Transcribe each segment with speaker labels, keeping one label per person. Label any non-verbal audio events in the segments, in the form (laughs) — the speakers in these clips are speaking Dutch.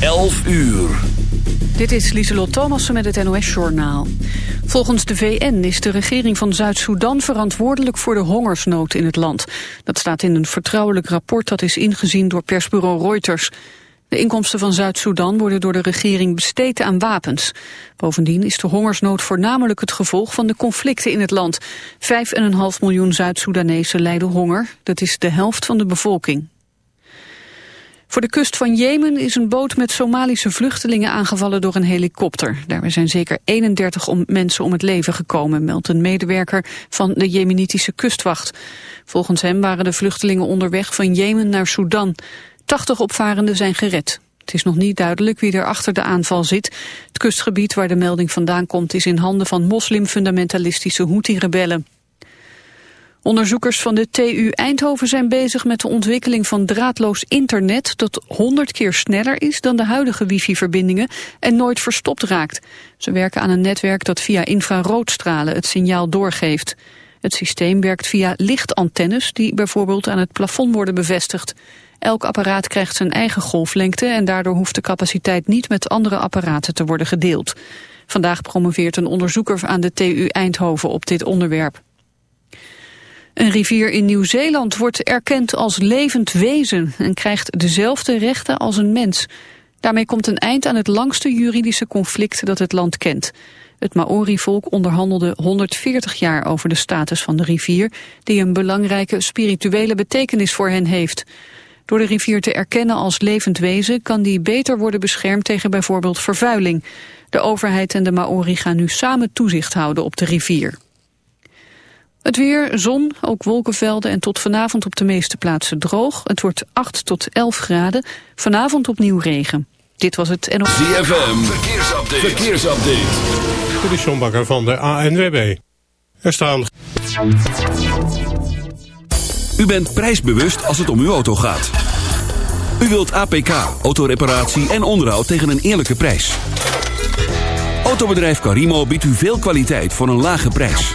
Speaker 1: 11 uur.
Speaker 2: Dit is Lieselot Thomassen met het NOS-journaal. Volgens de VN is de regering van Zuid-Soedan verantwoordelijk voor de hongersnood in het land. Dat staat in een vertrouwelijk rapport dat is ingezien door persbureau Reuters. De inkomsten van Zuid-Soedan worden door de regering besteed aan wapens. Bovendien is de hongersnood voornamelijk het gevolg van de conflicten in het land. Vijf en een half miljoen Zuid-Soedanezen lijden honger. Dat is de helft van de bevolking. Voor de kust van Jemen is een boot met Somalische vluchtelingen aangevallen door een helikopter. Daarbij zijn zeker 31 om mensen om het leven gekomen, meldt een medewerker van de Jemenitische kustwacht. Volgens hem waren de vluchtelingen onderweg van Jemen naar Sudan. 80 opvarenden zijn gered. Het is nog niet duidelijk wie er achter de aanval zit. Het kustgebied waar de melding vandaan komt is in handen van moslimfundamentalistische Houthi-rebellen. Onderzoekers van de TU Eindhoven zijn bezig met de ontwikkeling van draadloos internet dat 100 keer sneller is dan de huidige wifi-verbindingen en nooit verstopt raakt. Ze werken aan een netwerk dat via infraroodstralen het signaal doorgeeft. Het systeem werkt via lichtantennes die bijvoorbeeld aan het plafond worden bevestigd. Elk apparaat krijgt zijn eigen golflengte en daardoor hoeft de capaciteit niet met andere apparaten te worden gedeeld. Vandaag promoveert een onderzoeker aan de TU Eindhoven op dit onderwerp. Een rivier in Nieuw-Zeeland wordt erkend als levend wezen en krijgt dezelfde rechten als een mens. Daarmee komt een eind aan het langste juridische conflict dat het land kent. Het Maori-volk onderhandelde 140 jaar over de status van de rivier... die een belangrijke spirituele betekenis voor hen heeft. Door de rivier te erkennen als levend wezen... kan die beter worden beschermd tegen bijvoorbeeld vervuiling. De overheid en de Maori gaan nu samen toezicht houden op de rivier. Het weer, zon, ook wolkenvelden en tot vanavond op de meeste plaatsen droog. Het wordt 8 tot 11 graden. Vanavond opnieuw regen. Dit was het NOS.
Speaker 1: ZFM, verkeersupdate. verkeersupdate.
Speaker 3: De Sjombakker van de ANWB. Er staan...
Speaker 1: U bent prijsbewust als het om uw auto gaat. U wilt APK, autoreparatie en onderhoud tegen een eerlijke prijs. Autobedrijf Carimo biedt u veel kwaliteit voor een lage prijs.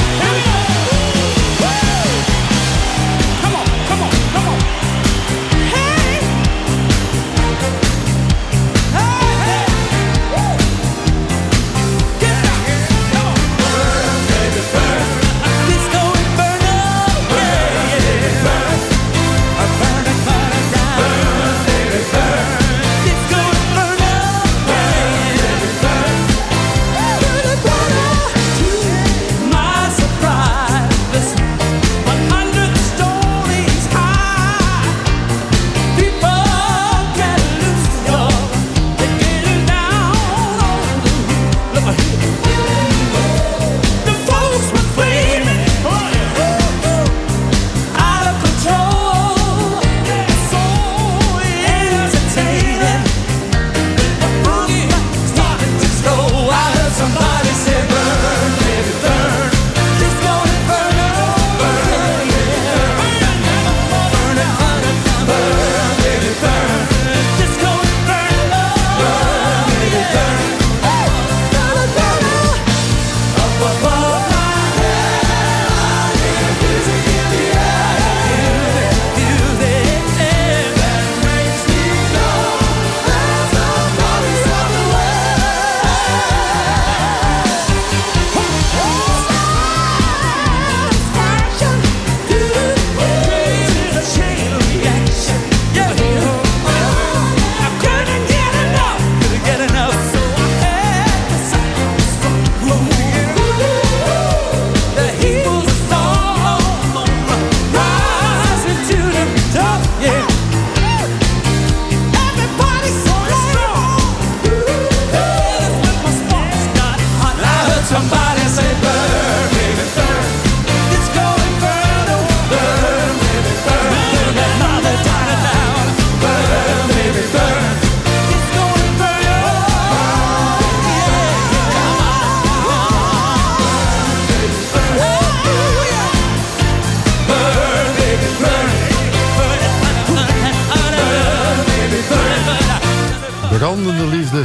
Speaker 4: Brandende liefde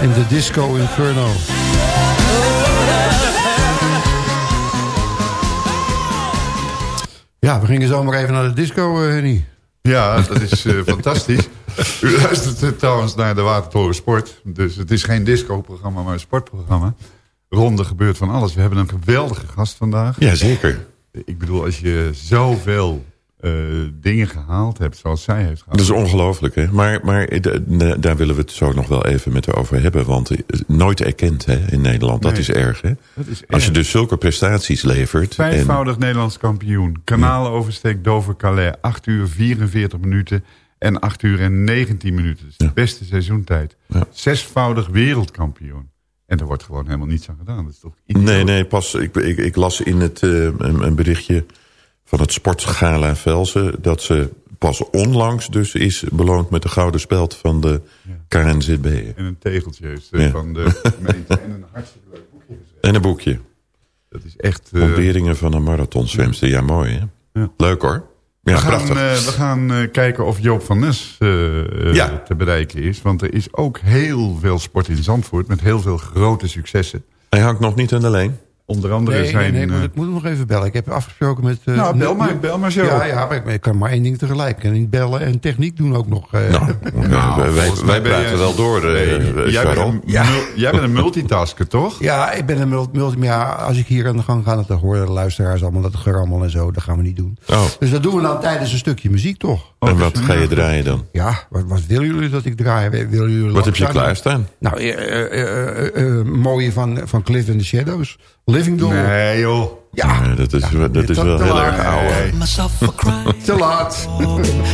Speaker 4: in de Disco Inferno. Ja, we gingen zomaar even naar de disco, uh, Henny.
Speaker 5: Ja, dat is uh, fantastisch. (laughs) U luistert uh, trouwens naar de Watertoren Sport. Dus het is geen disco-programma, maar een sportprogramma. Ronde gebeurt van alles. We hebben een geweldige gast vandaag.
Speaker 6: Jazeker.
Speaker 5: Ik bedoel, als je zoveel dingen gehaald hebt zoals zij heeft gehaald.
Speaker 6: Dat is ongelooflijk, hè? Maar, maar daar willen we het zo nog wel even met haar over hebben. Want nooit erkend hè, in Nederland, dat is erg, hè?
Speaker 5: dat is
Speaker 6: Als je
Speaker 5: erg.
Speaker 6: dus zulke prestaties levert...
Speaker 5: Vijfvoudig Nederlands kampioen. Kanaalenoversteek Dover-Calais. 8 uur 44 minuten en 8 uur en 19 minuten. Dat is de beste seizoentijd.
Speaker 6: Ja.
Speaker 5: Zesvoudig wereldkampioen. En er wordt gewoon helemaal niets aan gedaan. Dat is toch
Speaker 6: nee, nee, pas, ik, ik, ik las in het, uh, een, een berichtje van het sportgala Velsen... dat ze pas onlangs dus is beloond met de gouden speld van de ja. KNZB.
Speaker 5: En een tegeltje ja. van de gemeente. en een hartstikke leuk boekje.
Speaker 6: En een boekje.
Speaker 5: Dat is echt...
Speaker 6: Uh, van een marathonzwemster. Ja, mooi hè?
Speaker 5: Ja.
Speaker 6: Leuk hoor. Ja,
Speaker 5: we gaan, uh, we gaan uh, kijken of Joop van Nes uh, ja. te bereiken is. Want er is ook heel veel sport in Zandvoort. Met heel veel grote successen.
Speaker 6: Hij hangt nog niet aan de lijn.
Speaker 5: Onder andere
Speaker 4: nee,
Speaker 5: zijn...
Speaker 4: Nee, nee, ik moet hem nog even bellen. Ik heb afgesproken met... Uh,
Speaker 5: nou, bel maar, bel maar zo.
Speaker 4: Ja, ja maar ik, ik, kan maar één ding tegelijk. Ik kan niet bellen en techniek doen ook nog. Uh, (laughs)
Speaker 6: nou, nou, wij, wij praten wel door, uh,
Speaker 5: jij, bent een, ja. jij bent een multitasker, toch?
Speaker 4: Ja, ik ben een multi... Ja, als ik hier aan de gang ga, dan horen de luisteraars allemaal dat gerammel en zo. Dat gaan we niet doen.
Speaker 6: Oh.
Speaker 4: Dus dat doen we dan tijdens een stukje muziek, toch?
Speaker 6: En oh, wat ga je draaien dan?
Speaker 4: Ja, wat, wat willen jullie dat ik draai? Willen jullie
Speaker 6: wat heb je klaarstaan?
Speaker 4: Nou, uh, mooie van, van Cliff and the Shadows. Living Doll.
Speaker 5: Nee, joh.
Speaker 4: Ja,
Speaker 6: nee, dat is, ja, dat is wel heel erg oude.
Speaker 4: Te laat.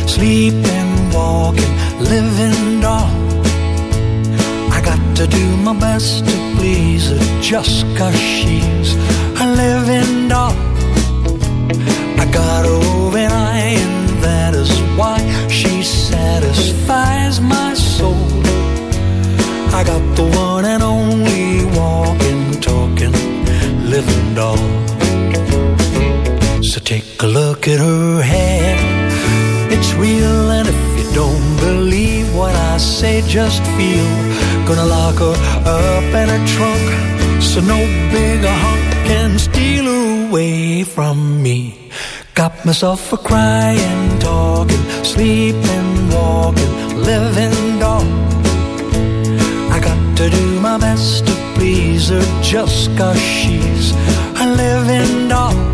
Speaker 7: Sleeping, walking, living doll. I got to do my best to please her just cause she's a living doll. I got a roving eye and that is why she satisfies my soul. I got the one and only living doll. So take a look at her hair. It's real, and if you don't believe what I say, just feel. Gonna lock her up in her trunk so no bigger hunk can steal her away from me. Got myself a crying, talking, sleeping, walking, living doll. I got to do my best to please her just cause she's a living doll.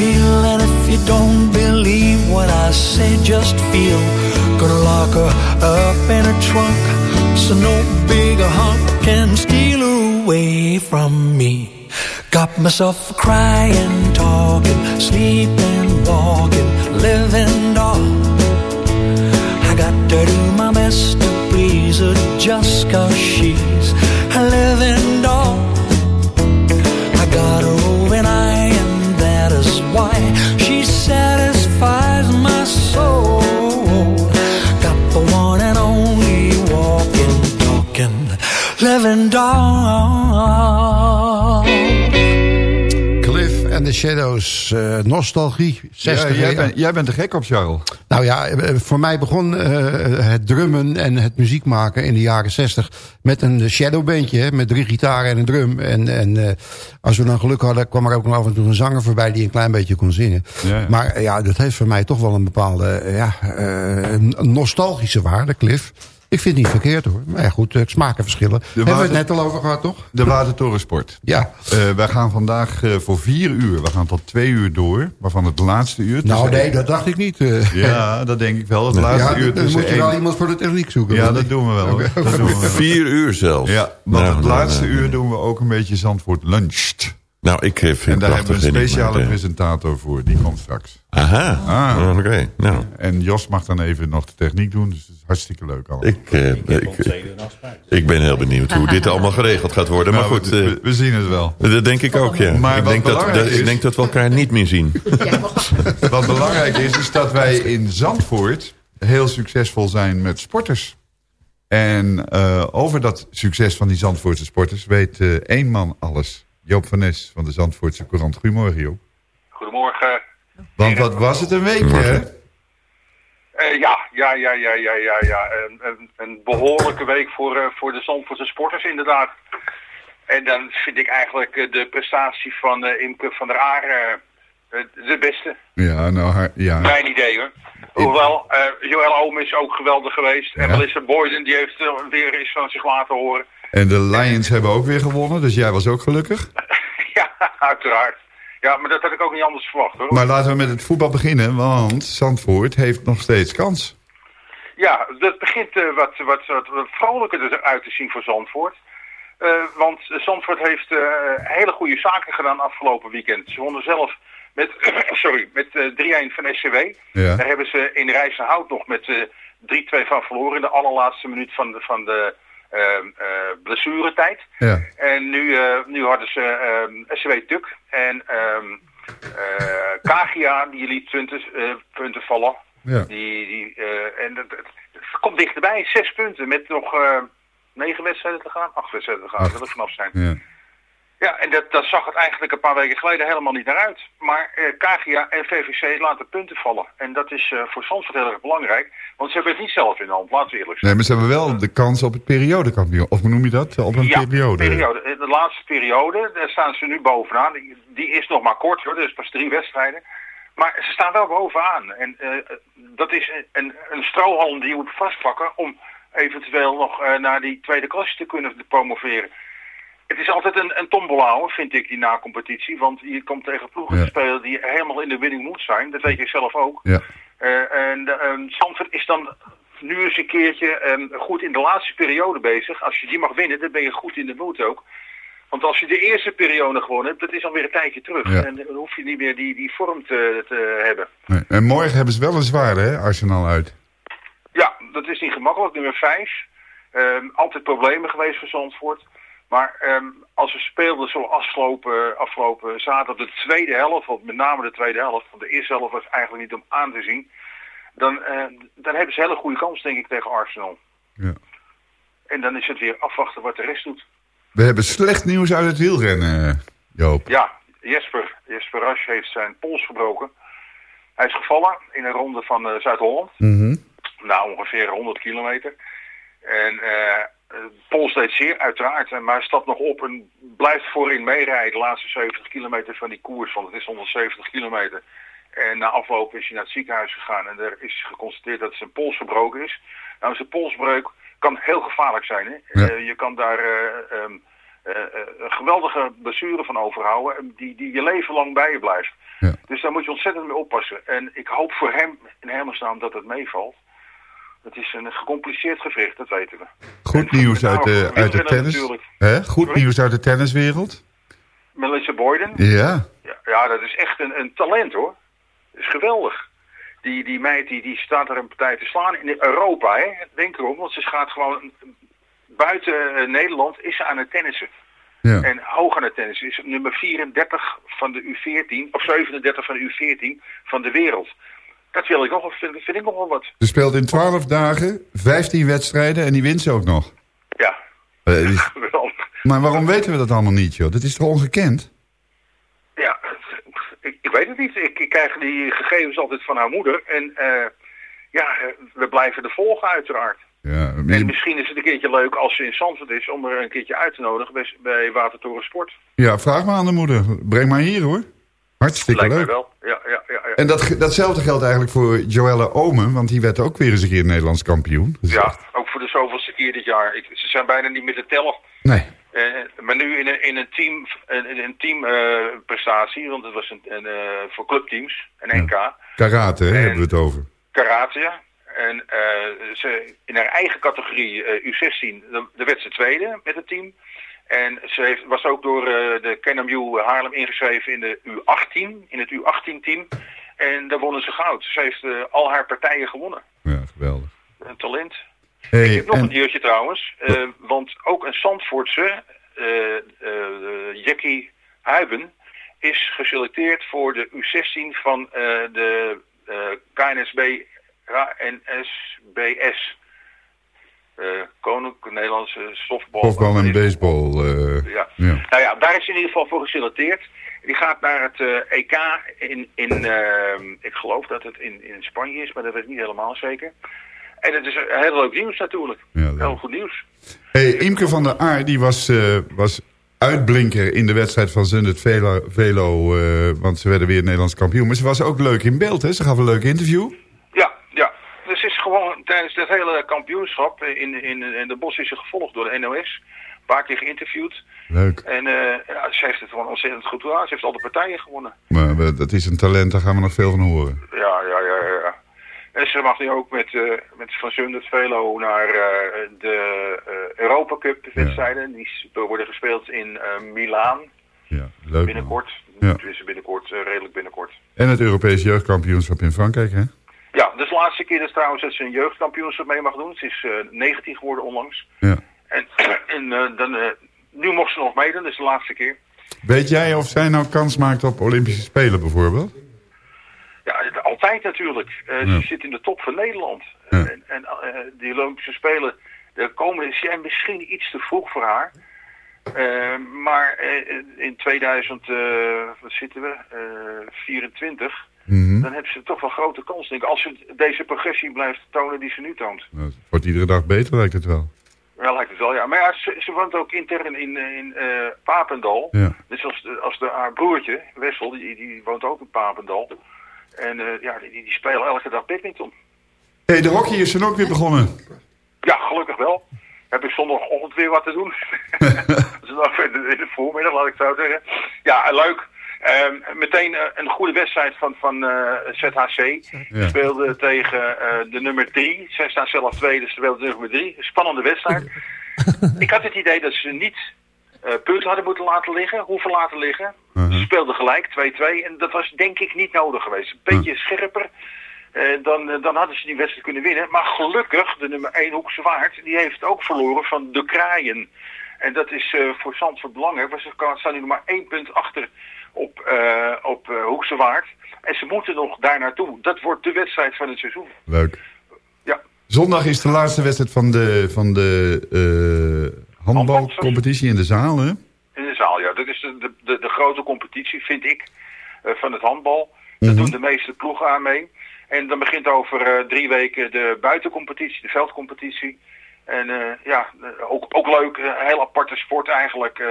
Speaker 7: Real, and if you don't believe what I say, just feel. Gonna lock her up in her trunk so no bigger hunk can steal her away from me. Got myself a crying, talking, sleeping, walking, living doll. I got to do my best to please her just cause she's a living doll living doll.
Speaker 4: Cliff and the Shadows, uh, nostalgie. 60
Speaker 5: ja, jij, bent, jij bent er gek op, Charles.
Speaker 4: Nou ja, voor mij begon uh, het drummen en het muziek maken in de jaren 60 met een shadowbandje, met drie gitaren en een drum. En, en uh, als we dan geluk hadden, kwam er ook nog af en toe een zanger voorbij die een klein beetje kon zingen.
Speaker 5: Ja.
Speaker 4: Maar ja, dat heeft voor mij toch wel een bepaalde ja, uh, nostalgische waarde, Cliff. Ik vind het niet verkeerd hoor. Maar ja, goed, eh, smaken verschillen. Hebben we het net al over gehad, toch?
Speaker 5: De Watertorensport.
Speaker 4: Ja.
Speaker 5: Eh, wij gaan vandaag eh, voor vier uur, we gaan tot twee uur door. Waarvan het laatste uur...
Speaker 4: Nou nee, dat dacht ik niet. eh.
Speaker 5: Ja, dat denk ik wel. Het laatste
Speaker 4: ja,
Speaker 5: uur
Speaker 4: dan moet je wel
Speaker 5: één-
Speaker 4: iemand voor de techniek zoeken.
Speaker 5: Ja, dat doen we wel. hoor. Dat doen we wel.
Speaker 6: Vier uur zelfs.
Speaker 5: Ja, want
Speaker 6: Nou,
Speaker 5: het laatste uur doen we ook een beetje Zandvoort luncht.
Speaker 6: Nou, ik vind
Speaker 5: En daar hebben we een speciale
Speaker 6: maar, eh,
Speaker 5: presentator voor, die komt straks.
Speaker 6: Aha,
Speaker 5: Ah.
Speaker 6: oké. Nou,
Speaker 5: En Jos mag dan even nog de techniek doen, dus het is hartstikke leuk allemaal.
Speaker 6: ik, eh, ik, ik ben heel benieuwd hoe dit allemaal geregeld gaat worden. Maar
Speaker 5: Nou,
Speaker 6: goed,
Speaker 5: we,
Speaker 6: eh,
Speaker 5: we- we zien het wel.
Speaker 6: dat denk ik ook, ja.
Speaker 5: Maar
Speaker 6: ik,
Speaker 5: wat
Speaker 6: denk dat,
Speaker 5: belangrijk
Speaker 6: dat-
Speaker 5: is-
Speaker 6: ik denk dat we elkaar niet meer zien. (laughs)
Speaker 5: Wat belangrijk is, is dat wij in Zandvoort heel succesvol zijn met sporters. En eh, over dat succes van die Zandvoortse sporters weet eh, één man alles. Joop van Nes van de Zandvoortse Courant. Goedemorgen Joop.
Speaker 8: Goedemorgen.
Speaker 5: Want wat was het een weekje, hè?
Speaker 8: Eh, ja, ja, ja, ja, ja, ja, ja. Een, een, een behoorlijke week voor, eh, voor de Zandvoortse sporters inderdaad. En dan vind ik eigenlijk eh, de prestatie van eh, Imke van der Aar de beste.
Speaker 5: Ja, nou, haar- ja.
Speaker 8: Mijn idee hoor. Hoewel, eh Joël Oom is ook geweldig geweest. En. Melissa Boyden die heeft weer eens van zich laten horen.
Speaker 5: En de Lions hebben ook weer gewonnen, dus jij was ook gelukkig. (laughs)
Speaker 8: ja, uiteraard. Ja, maar dat had ik ook niet anders verwacht hoor.
Speaker 5: Maar laten we met het voetbal beginnen, want Zandvoort heeft nog steeds kans.
Speaker 8: Ja, dat begint eh, wat, wat, wat, wat vrolijker eruit te zien voor Zandvoort. Eh, want Zandvoort heeft eh, hele goede zaken gedaan afgelopen weekend. Ze wonnen zelf met, (clears throat) sorry, met eh 3-1 van SCW.
Speaker 5: Ja.
Speaker 8: Daar hebben ze in Rijssenhout nog met eh 3-2 van verloren in de allerlaatste minuut van de, van de blessuretijd.
Speaker 5: Ja.
Speaker 8: En nu, eh, nu hadden ze ehm SCW Tuk en ehm eh, (laughs) Kagia, die liet 20 eh, punten vallen.
Speaker 5: Ja.
Speaker 8: Die, die, eh, en het komt dichterbij, zes punten met nog eh, negen wedstrijden te gaan, acht wedstrijden te gaan, dat wil ik vanaf zijn.
Speaker 5: Ja.
Speaker 8: Ja, en dat, dat zag het eigenlijk een paar weken geleden helemaal niet naar uit. Maar eh KGA en VVC laten punten vallen. En dat is eh, voor Zandvoort heel erg belangrijk. Want ze hebben het niet zelf in de hand, laten we eerlijk zijn.
Speaker 5: Nee, maar ze hebben wel de kans op het periodekampioen. Of hoe noem je dat? Op een
Speaker 8: ja,
Speaker 5: periode.
Speaker 8: periode. Eh, De laatste periode, daar staan ze nu bovenaan. Die, die is nog maar kort hoor, dus pas drie wedstrijden. Maar ze staan wel bovenaan. En eh, dat is een, een strohalm die je moet vastpakken om eventueel nog naar die tweede klasse te kunnen promoveren. Het is altijd een, een tombola hoor, vind ik, die na-competitie. Want je komt tegen ploegen
Speaker 5: Ja.
Speaker 8: te spelen die helemaal in de winning moet zijn. Dat weet je zelf ook.
Speaker 5: Ja.
Speaker 8: Eh, en uh, Zandvoort is dan nu eens een keertje eh, goed in de laatste periode bezig. Als je die mag winnen, dan ben je goed in de moed ook. Want als je de eerste periode gewonnen hebt, dat is alweer een tijdje terug.
Speaker 5: Ja.
Speaker 8: En dan hoef je niet meer die, die vorm te, te hebben.
Speaker 5: Nee. En morgen hebben ze wel een zware, hè? Arsenal uit.
Speaker 8: Ja, dat is niet gemakkelijk. Nummer 5. altijd problemen geweest voor Zandvoort. Maar ehm, als we speelden zo afgelopen, afgelopen zaterdag de tweede helft, want met name de tweede helft, want de eerste helft was eigenlijk niet om aan te zien, dan, eh, dan hebben ze hele goede kans denk ik tegen Arsenal.
Speaker 5: Ja.
Speaker 8: En dan is het weer afwachten wat de rest doet.
Speaker 5: We hebben slecht nieuws uit het wielrennen, Joop.
Speaker 8: Ja, Jesper, Jesper Rasch heeft zijn pols gebroken. Hij is gevallen in een ronde van eh, Zuid-Holland.
Speaker 5: Mhm.
Speaker 8: Nou, ongeveer 100 kilometer. En eh Pols deed zeer, uiteraard. En- Maar stapt nog op en blijft voorin meerijden de laatste 70 kilometer van die koers. Want het is 170 kilometer. En na afloop is hij naar het ziekenhuis gegaan. En er is geconstateerd dat zijn pols gebroken is. Nou, zijn polsbreuk kan heel gevaarlijk zijn. Hè?
Speaker 5: Ja.
Speaker 8: Eh, je kan daar eh, ehm, eh, eh, een geweldige blessure van overhouden. en Die, die je leven lang bij je blijft.
Speaker 5: Ja.
Speaker 8: Dus daar moet je ontzettend mee oppassen. En ik hoop voor hem in hemelsnaam dat het meevalt. Het is een gecompliceerd gewricht, dat weten we.
Speaker 5: Goed nieuws uit de,
Speaker 8: Nou,
Speaker 5: uit de tennis. Hè? Goed
Speaker 8: Sorry?
Speaker 5: nieuws uit de tenniswereld.
Speaker 8: Melissa Boyden,
Speaker 5: Ja.
Speaker 8: ja, ja, dat is echt een, een talent hoor. Dat is geweldig. Die, die meid die, die staat er een partij te slaan in Europa, hè? denk erom. Want ze gaat gewoon buiten eh, Nederland is ze aan het tennissen.
Speaker 5: ja.
Speaker 8: En hoog aan het tennissen is nummer 34 van de U14, of 37 van de U14 van de wereld. Dat wil ik nog, wel- vind, ik nog wel wat.
Speaker 5: Ze speelt in 12 dagen 15 wedstrijden en die wint ze ook nog.
Speaker 8: Ja,
Speaker 5: Eh, (laughs) maar waarom weten we dat allemaal niet, joh? Dat is toch ongekend?
Speaker 8: Ja, ik, ik weet het niet. Ik, ik krijg die gegevens altijd van haar moeder. En eh, ja, we blijven er volgen uiteraard.
Speaker 5: Ja,
Speaker 8: En misschien is het een keertje leuk als ze in Zandvoort is om er een keertje uit te nodigen bij, bij Watertoren Sport.
Speaker 5: ja, vraag maar aan de moeder. Breng maar hier, hoor. Hartstikke
Speaker 8: Lijkt
Speaker 5: leuk.
Speaker 8: wel. Ja, ja, ja, ja.
Speaker 5: En dat, datzelfde geldt eigenlijk voor Joelle Omen, want die werd ook weer eens een keer Nederlands kampioen. Dus
Speaker 8: ja, ook voor de zoveelste keer dit jaar. Ik, ze zijn bijna niet meer te tellen.
Speaker 5: Nee,
Speaker 8: Eh, maar nu in een, in een team, in een team prestatie, want het was een, een, eh, voor clubteams, een NK,
Speaker 5: karate hè,
Speaker 8: En-
Speaker 5: hebben we het over.
Speaker 8: karate. En eh, ze, in haar eigen categorie eh, U16, daar daar werd ze tweede met het team. En ze heeft, was ook door eh, de KNMU Haarlem ingeschreven in de U18, in het U18-team. En daar wonnen ze goud. Ze heeft eh, al haar partijen gewonnen.
Speaker 5: Ja, geweldig.
Speaker 8: Een talent.
Speaker 5: Hey,
Speaker 8: Ik heb nog
Speaker 5: en-
Speaker 8: een diertje trouwens. eh, want ook een Zandvoortse, Jackie Huiben, is geselecteerd voor de U16 van de KNSB KNSBS. Eh Koninklijke Nederlandse Softbal.
Speaker 5: Softbal en baseball. eh,
Speaker 8: Ja.
Speaker 5: ja.
Speaker 8: Nou ja, daar is in ieder geval voor geselecteerd. Die gaat naar het eh, EK in, in ik geloof dat het in, in Spanje is, maar dat weet ik niet helemaal zeker. En het is heel leuk nieuws natuurlijk.
Speaker 5: Ja,
Speaker 8: heel goed nieuws.
Speaker 5: Hey, Imke van der Aar die was, was uitblinker in de wedstrijd van Zundert Velo, Velo want ze werden weer Nederlands kampioen. Maar ze was ook leuk in beeld, hè? Ze gaf een leuk interview.
Speaker 8: Is gewoon tijdens dit hele kampioenschap in, in, in de bos is ze gevolgd door de NOS. Een paar keer geïnterviewd.
Speaker 5: Leuk.
Speaker 8: En eh, ja, ze heeft het gewoon ontzettend goed gedaan. Ze heeft al de partijen gewonnen.
Speaker 5: Maar we- dat is een talent, daar gaan we nog veel van horen.
Speaker 8: Ja, ja, ja, ja. En ze mag nu ook met, eh, met Van Zundert Velo naar eh, de eh, Europa Cup wedstrijden. Die worden gespeeld in eh Milaan
Speaker 5: Ja, leuk.
Speaker 8: binnenkort.
Speaker 5: Ja.
Speaker 8: Tenminste binnenkort, eh, redelijk binnenkort.
Speaker 5: En het Europees jeugdkampioenschap in Frankrijk, hè?
Speaker 8: Ja, dus de laatste keer is trouwens dat ze een jeugdkampioenschap mee mag doen. Ze is eh, uh, 19 geworden onlangs.
Speaker 5: Ja.
Speaker 8: En, (clears throat) eh, dan, eh, nu mocht ze nog meedoen, dus de laatste keer.
Speaker 5: Weet jij of zij nou kans maakt op Olympische Spelen bijvoorbeeld?
Speaker 8: Ja, altijd natuurlijk. Ze zit in de top van Nederland. En, en die Olympische Spelen, daar komen, is misschien iets te vroeg voor haar. maar in 2000, wat zitten we? 24
Speaker 5: Mhm.
Speaker 8: Dan hebben ze toch wel grote kans, denk ik. Als ze deze progressie blijft tonen die ze nu toont.
Speaker 5: Nou, het wordt iedere dag beter, lijkt het wel.
Speaker 8: Ja, lijkt het wel, ja. Maar ja, ze, ze woont ook intern in, eh, in eh, Papendal. Dus als, als de, haar broertje, Wessel, die, die woont ook in Papendal. En eh, ja, die, die spelen elke dag badminton.
Speaker 5: Hé, hey, de is er ook weer begonnen.
Speaker 8: Ja, gelukkig wel. Heb ik zondagochtend weer wat te doen. (laughs) (laughs) dat is in de, voormiddag, laat ik het zo zeggen. Ja, leuk. Ehm, meteen eh, een goede wedstrijd van, van eh, ZHC.
Speaker 5: Ja.
Speaker 8: Speelde tegen eh, de nummer 3. Zij staan zelf tweede, ze speelden tegen nummer 3. Spannende wedstrijd. (laughs) ik had het idee dat ze niet punten hadden moeten laten liggen, hoeven laten liggen.
Speaker 5: Mhm.
Speaker 8: Ze speelden gelijk, 2-2. En dat was denk ik niet nodig geweest. Een beetje scherper. eh, dan, dan hadden ze die wedstrijd kunnen winnen. Maar gelukkig, de nummer 1 Hoekse Waard, die heeft ook verloren van de Kraaien. En dat is voor Zandvoort belangrijk. Want ze staan nu nog maar één punt achter op, eh, op eh, Hoekse Waard. En ze moeten nog daar naartoe. Dat wordt de wedstrijd van het seizoen.
Speaker 5: Leuk.
Speaker 8: Ja.
Speaker 5: Zondag is de laatste wedstrijd van de, van de eh, handbalcompetitie in de zaal, hè?
Speaker 8: In de zaal, ja. Dat is de, de, de, grote competitie, vind ik, van het handbal. Daar doen de meeste ploegen aan mee. En dan begint over drie weken de buitencompetitie, de veldcompetitie. En ja, ook, ook leuk, een heel aparte sport eigenlijk.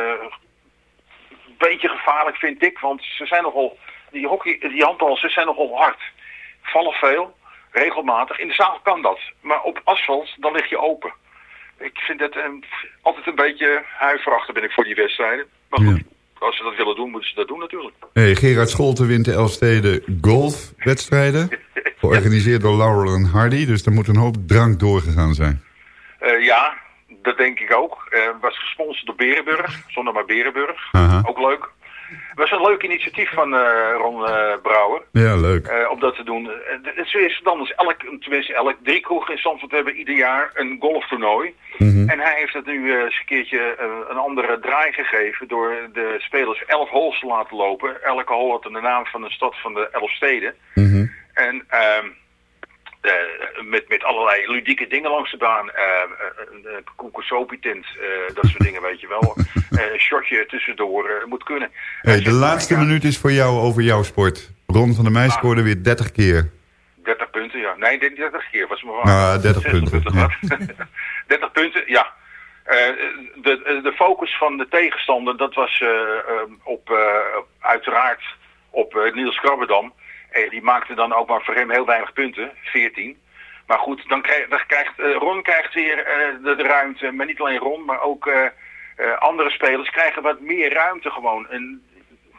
Speaker 8: Beetje gevaarlijk vind ik, want ze zijn nogal, die, hockey, die handbal, ze zijn nogal hard. Vallen veel, regelmatig. In de zaal kan dat, maar op asfalt, dan lig je open. Ik vind het een, altijd een beetje huiverachtig ben ik voor die wedstrijden. Maar goed, als ze dat willen doen, moeten ze dat doen natuurlijk.
Speaker 5: Hey, Gerard Scholten wint de Elfsteden golfwedstrijden. (laughs) Georganiseerd door Laurel en Hardy. Dus er moet een hoop drank doorgegaan zijn.
Speaker 8: Eh, ja, dat denk ik ook. Eh, was gesponsord door Berenburg, zonder maar Berenburg. Ook leuk. Het was een leuk initiatief van eh, Ron eh, Brouwer.
Speaker 5: Ja, leuk.
Speaker 8: om dat te doen. Het is dan dus elk, tenminste elk, drie kroegen in Zandvoort hebben ieder jaar een golftoernooi.
Speaker 5: Mhm.
Speaker 8: En hij heeft het nu eens een keertje een andere draai gegeven door de spelers elf holes te laten lopen. Elke hole had de naam van de stad van de elf steden.
Speaker 5: Mhm.
Speaker 8: En ehm, eh, met, met allerlei ludieke dingen langs de baan. eh, eh, een uh, koekersopie-tent, eh, dat soort dingen, weet je wel. (laughs) Eh, een shotje tussendoor, eh, moet kunnen.
Speaker 5: Hey, de laatste minuut is voor jou over jouw sport. Ron van der Meij scoorde weer 30 keer.
Speaker 8: 30 punten, ja. Nee, ik denk 30 keer was me waar.
Speaker 5: Nou, 30
Speaker 8: 60
Speaker 5: punten,
Speaker 8: gehad. (laughs) 30 punten, ja. Eh, de, de focus van de tegenstander, dat was eh, eh, op, eh, uiteraard op eh, Niels Krabbedam. En die maakte dan ook maar voor hem heel weinig punten, 14. Maar goed, dan, krijg, dan krijgt eh, Ron krijgt weer eh, de, de ruimte. Maar niet alleen Ron, maar ook eh, eh, andere spelers krijgen wat meer ruimte gewoon. En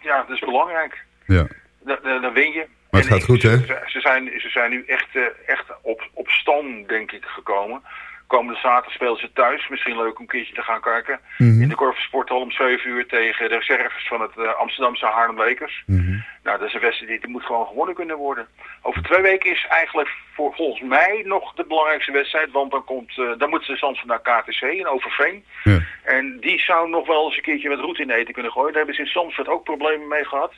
Speaker 8: ja, dat is belangrijk.
Speaker 5: Ja.
Speaker 8: Dan, win je.
Speaker 5: Maar het
Speaker 8: En
Speaker 5: gaat goed, hè?
Speaker 8: Ze, ze zijn, ze zijn nu echt, eh, echt op, op stand, denk ik, gekomen. Komende zaterdag spelen ze thuis. Misschien leuk om een keertje te gaan kijken.
Speaker 5: Mhm.
Speaker 8: In de Korver Sporthal om 7 uur tegen de reserves van het eh, Amsterdamse Haarlem Lakers.
Speaker 5: Mhm.
Speaker 8: Nou, dat is een wedstrijd die, moet gewoon gewonnen kunnen worden. Over twee weken is eigenlijk voor, volgens mij nog de belangrijkste wedstrijd. Want dan, komt, eh, dan moeten ze soms naar KTC in Overveen.
Speaker 5: Ja.
Speaker 8: En die zou nog wel eens een keertje met roet in eten kunnen gooien. Daar hebben ze in Zandvoort ook problemen mee gehad.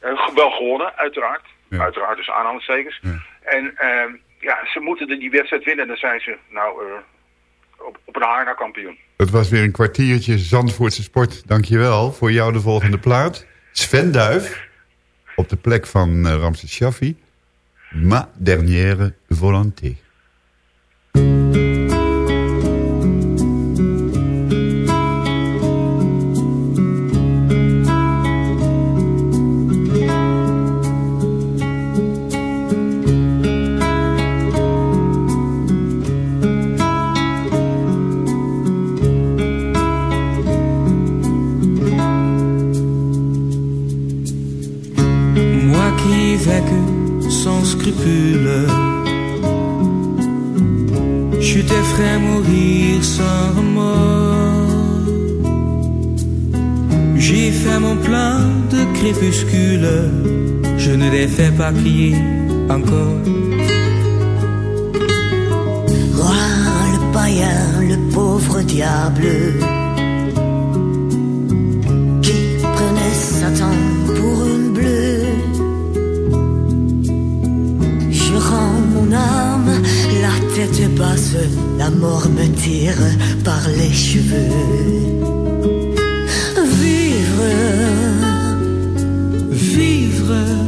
Speaker 8: Eh, wel gewonnen, uiteraard.
Speaker 5: Ja.
Speaker 8: Uiteraard, dus aanhalingstekens.
Speaker 5: Ja.
Speaker 8: En ehm, ja, ze moeten die wedstrijd winnen. En dan zijn ze nou eh, op, op een haar naar kampioen.
Speaker 5: Dat was weer een kwartiertje Zandvoortse sport. Dankjewel. Voor jou de volgende plaat. Sven Duif. Op de plek van uh, Ramses Shaffi. Ma dernière volonté.
Speaker 9: Vivre,
Speaker 10: Vivre,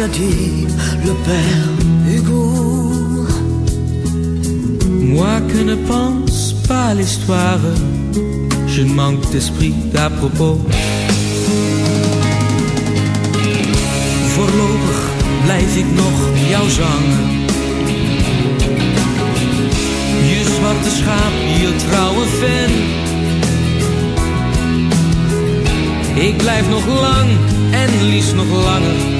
Speaker 9: Qu'a dit le père Hugo.
Speaker 10: Moi que ne pense pas l'histoire, je manque d'esprit d'à propos. Voorlopig blijf ik nog jou zangen. Je zwarte schaap, je trouwe fan. Ik blijf nog lang en liefst nog langer,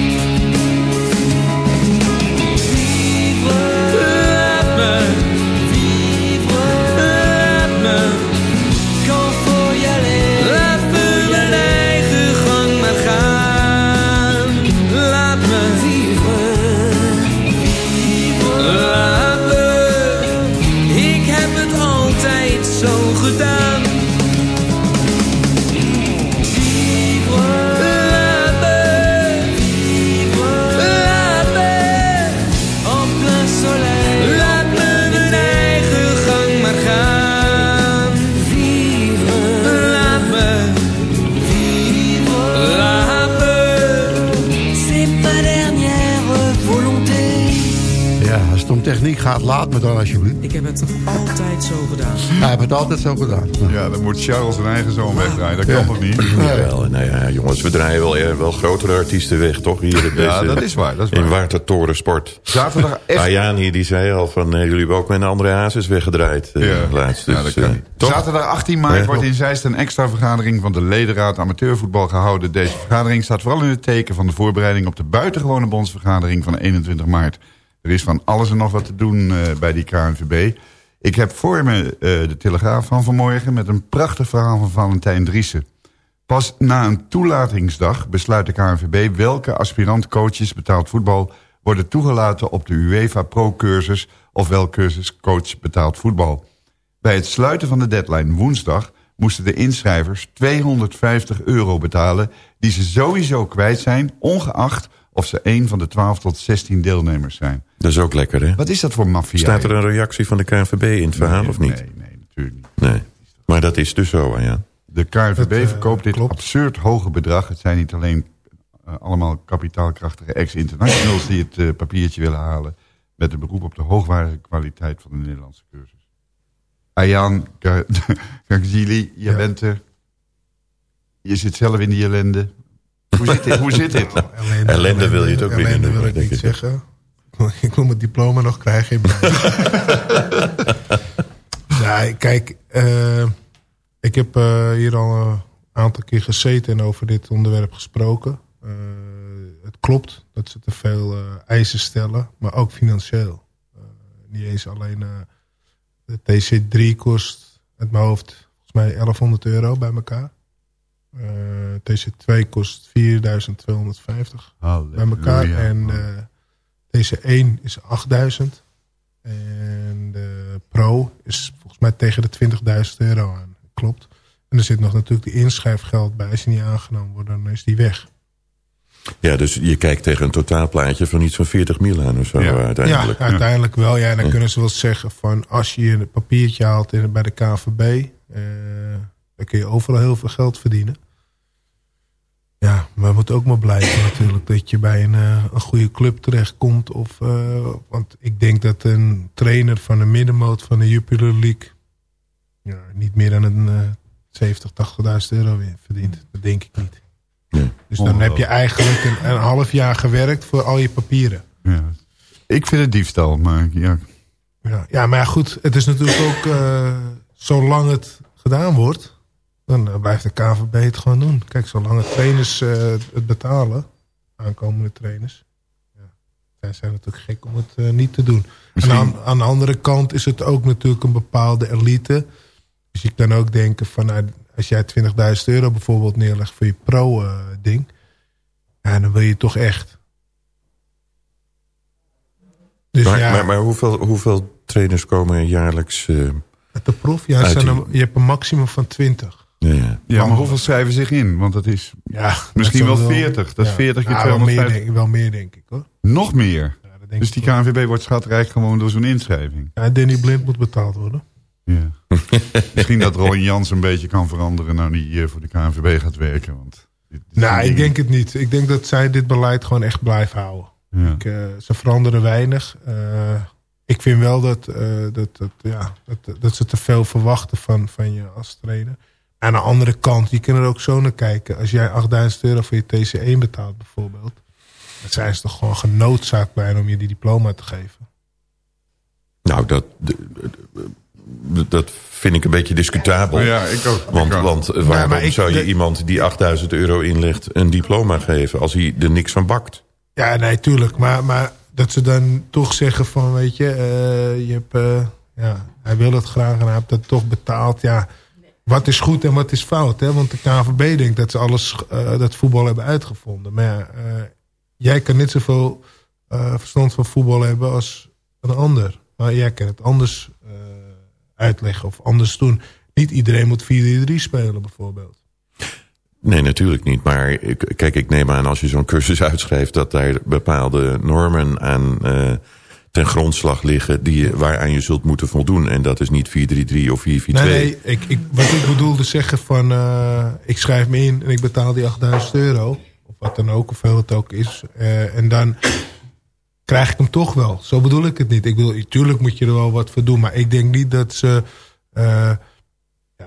Speaker 4: Gaat, laat me dan alsjeblieft.
Speaker 10: Ik heb het altijd zo gedaan.
Speaker 4: Hij heeft het altijd zo gedaan.
Speaker 5: Ja, dan moet Charles zijn eigen zoon wegdraaien. Dat kan
Speaker 4: Ja.
Speaker 5: toch niet?
Speaker 6: Jawel, nou ja, jongens, we draaien wel, eh, wel grotere artiesten weg, toch? Hier in
Speaker 5: Ja, dat is waar. Dat is
Speaker 6: In
Speaker 5: waar.
Speaker 6: Watertoren Sport.
Speaker 5: Zaterdag echt...
Speaker 6: Ayani die zei al van, eh, jullie hebben ook met een andere hazes weggedraaid eh,
Speaker 5: Ja.
Speaker 6: laatst.
Speaker 5: Ja,
Speaker 6: Dus,
Speaker 5: dat kan? Zaterdag 18 maart
Speaker 6: Ja.
Speaker 5: wordt in Zeist een extra vergadering van de ledenraad amateurvoetbal gehouden. Deze vergadering staat vooral in het teken van de voorbereiding op de buitengewone bondsvergadering van 21 maart. Er is van alles en nog wat te doen eh, bij die KNVB. Ik heb voor me eh, de Telegraaf van vanmorgen met een prachtig verhaal van Valentijn Driessen. Pas na een toelatingsdag besluit de KNVB welke aspirant-coaches betaald voetbal worden toegelaten op de UEFA Pro-cursus of wel cursus coach betaald voetbal. Bij het sluiten van de deadline woensdag moesten de inschrijvers 250 euro betalen... die ze sowieso kwijt zijn, ongeacht of ze een van de 12 tot 16 deelnemers zijn.
Speaker 6: Dat is ook lekker, hè?
Speaker 5: Wat is dat voor maffia?
Speaker 6: Staat er een reactie van de KNVB in het verhaal,
Speaker 5: Nee,
Speaker 6: of niet?
Speaker 5: Nee, nee, natuurlijk niet.
Speaker 6: Nee. Maar dat is dus zo, ja.
Speaker 5: De KNVB
Speaker 4: Het, eh,
Speaker 5: verkoopt dit
Speaker 4: klopt.
Speaker 5: absurd hoge bedrag. Het zijn niet alleen eh, allemaal kapitaalkrachtige ex-internationals... die het eh, papiertje willen halen... met een beroep op de hoogwaardige kwaliteit van de Nederlandse cursus. Ayaan (laughs) Gagzili, je
Speaker 11: Ja.
Speaker 5: bent er. Je zit zelf in die ellende. Hoe zit dit? Hoe zit dit? (laughs)
Speaker 6: Ellende wil je het ook weer niet
Speaker 11: ellende wil
Speaker 6: noemen,
Speaker 11: ik
Speaker 6: denk
Speaker 11: niet
Speaker 6: ik.
Speaker 11: zeggen. Ik wil mijn diploma nog krijgen. in nee, (laughs) kijk, eh, ik heb eh, hier al een aantal keer gezeten en over dit onderwerp gesproken. Eh, het klopt dat ze te veel eh, eisen stellen, maar ook financieel. Eh, niet eens alleen eh, de TC3 kost uit mijn hoofd volgens mij 1100 euro bij elkaar. Eh, TC2 kost 4250 bij elkaar. En eh, deze 1 is 8000. En de Pro is volgens mij tegen de 20.000 euro aan. Klopt. En er zit nog natuurlijk de inschrijfgeld bij. Als je niet aangenomen wordt, dan is die weg.
Speaker 6: Ja, dus je kijkt tegen een totaalplaatje van iets van 40 mil aan of zo
Speaker 5: Ja.
Speaker 6: eh, uiteindelijk.
Speaker 11: Ja, uiteindelijk wel. Ja, en dan
Speaker 6: Ja.
Speaker 11: kunnen ze wel zeggen van... als je een papiertje haalt in, bij de KVB... eh, dan kun je overal heel veel geld verdienen. Ja, maar het moet ook maar blijven (coughs) natuurlijk... dat je bij een, eh, een goede club terechtkomt. Of, eh, want ik denk dat een trainer van de middenmoot van de Jupiler League... Ja, niet meer dan een eh 70, 80.000 euro verdient. Dat denk ik niet.
Speaker 6: Nee.
Speaker 11: Dus dan heb je eigenlijk een, een half jaar gewerkt voor al je papieren.
Speaker 5: Ja. Ik vind het diefstal, maar ja.
Speaker 11: Ja, ja, maar goed, het is natuurlijk ook, eh, zolang het gedaan wordt, dan eh, blijft de KVB het gewoon doen. Kijk, zolang de trainers eh, het betalen, aankomende trainers, ja, zij zijn natuurlijk gek om het eh, niet te doen.
Speaker 5: Misschien-
Speaker 11: En aan, aan de andere kant is het ook natuurlijk een bepaalde elite. Dus je kan ook denken van, nou, als jij 20.000 euro bijvoorbeeld neerlegt voor je pro-ding, ja, dan wil je toch echt. Dus
Speaker 6: maar,
Speaker 11: ja,
Speaker 6: maar, maar hoeveel, hoeveel trainers komen jaarlijks...
Speaker 11: de? Ja,
Speaker 6: Uit
Speaker 11: zijn je hebt een maximum van 20.
Speaker 6: Ja, ja.
Speaker 5: Ja, maar hoeveel schrijven zich in? Want dat is
Speaker 11: Ja,
Speaker 5: misschien wel
Speaker 11: dat zal
Speaker 5: 40. Dat is 40 keer
Speaker 11: Ja, wel, meer,
Speaker 5: 250.
Speaker 11: denk, wel meer, denk ik hoor.
Speaker 5: Nog meer.
Speaker 11: Ja, dat denk
Speaker 5: Dus die
Speaker 11: wel.
Speaker 5: KNVB wordt schatrijk gewoon door zo'n inschrijving.
Speaker 11: Ja, Danny Blind moet betaald worden.
Speaker 5: Ja. (laughs) Misschien dat Ron Jans een beetje kan veranderen... nou die hier voor de KNVB gaat werken. Want dit- dit
Speaker 11: Nou, ik denk het niet. Ik denk dat zij dit beleid gewoon echt blijven houden.
Speaker 5: Ja.
Speaker 11: Ik, eh, ze veranderen weinig. Eh, ik vind wel dat, eh, dat, dat, ja, dat, dat ze te veel verwachten van, van je als trainer. Aan de andere kant, je kan er ook zo naar kijken. Als jij 8000 euro voor je TC1 betaalt bijvoorbeeld... dan zijn ze toch gewoon genoodzaakt bijna om je die diploma te geven.
Speaker 6: Nou, dat, dat vind ik een beetje discutabel.
Speaker 5: Ja, ik ook.
Speaker 6: Want, want waarom
Speaker 11: ik-
Speaker 6: zou je
Speaker 11: de-
Speaker 6: iemand die 8000 euro inlegt een diploma geven... als hij er niks van bakt?
Speaker 11: Ja, nee, tuurlijk. Maar, maar dat ze dan toch zeggen van, weet je, eh, je hebt, eh, ja, hij wil het graag en hij heeft dat toch betaald. Ja, wat is goed en wat is fout? Hè? Want de KVB denkt dat ze alles, eh, dat voetbal hebben uitgevonden. Maar ja, eh, jij kan niet zoveel eh, verstand van voetbal hebben als een ander. Maar jij kan het anders uitleggen of anders doen. Niet iedereen moet 4-3 spelen bijvoorbeeld.
Speaker 6: Nee, natuurlijk niet. Maar kijk, ik neem aan als je zo'n cursus uitschrijft... dat daar bepaalde normen aan ten grondslag liggen... Die, je- waaraan je zult moeten voldoen. En dat is niet 433 of 442.
Speaker 11: Nee, nee ik, ik, wat ik bedoelde zeggen van... eh, ik schrijf me in en ik betaal die 8000 euro. Of wat dan ook, hoeveel het ook is. Eh, en dan krijg ik hem toch wel. Zo bedoel ik het niet. Ik bedoel, tuurlijk moet je er wel wat voor doen. Maar ik denk niet dat ze... eh,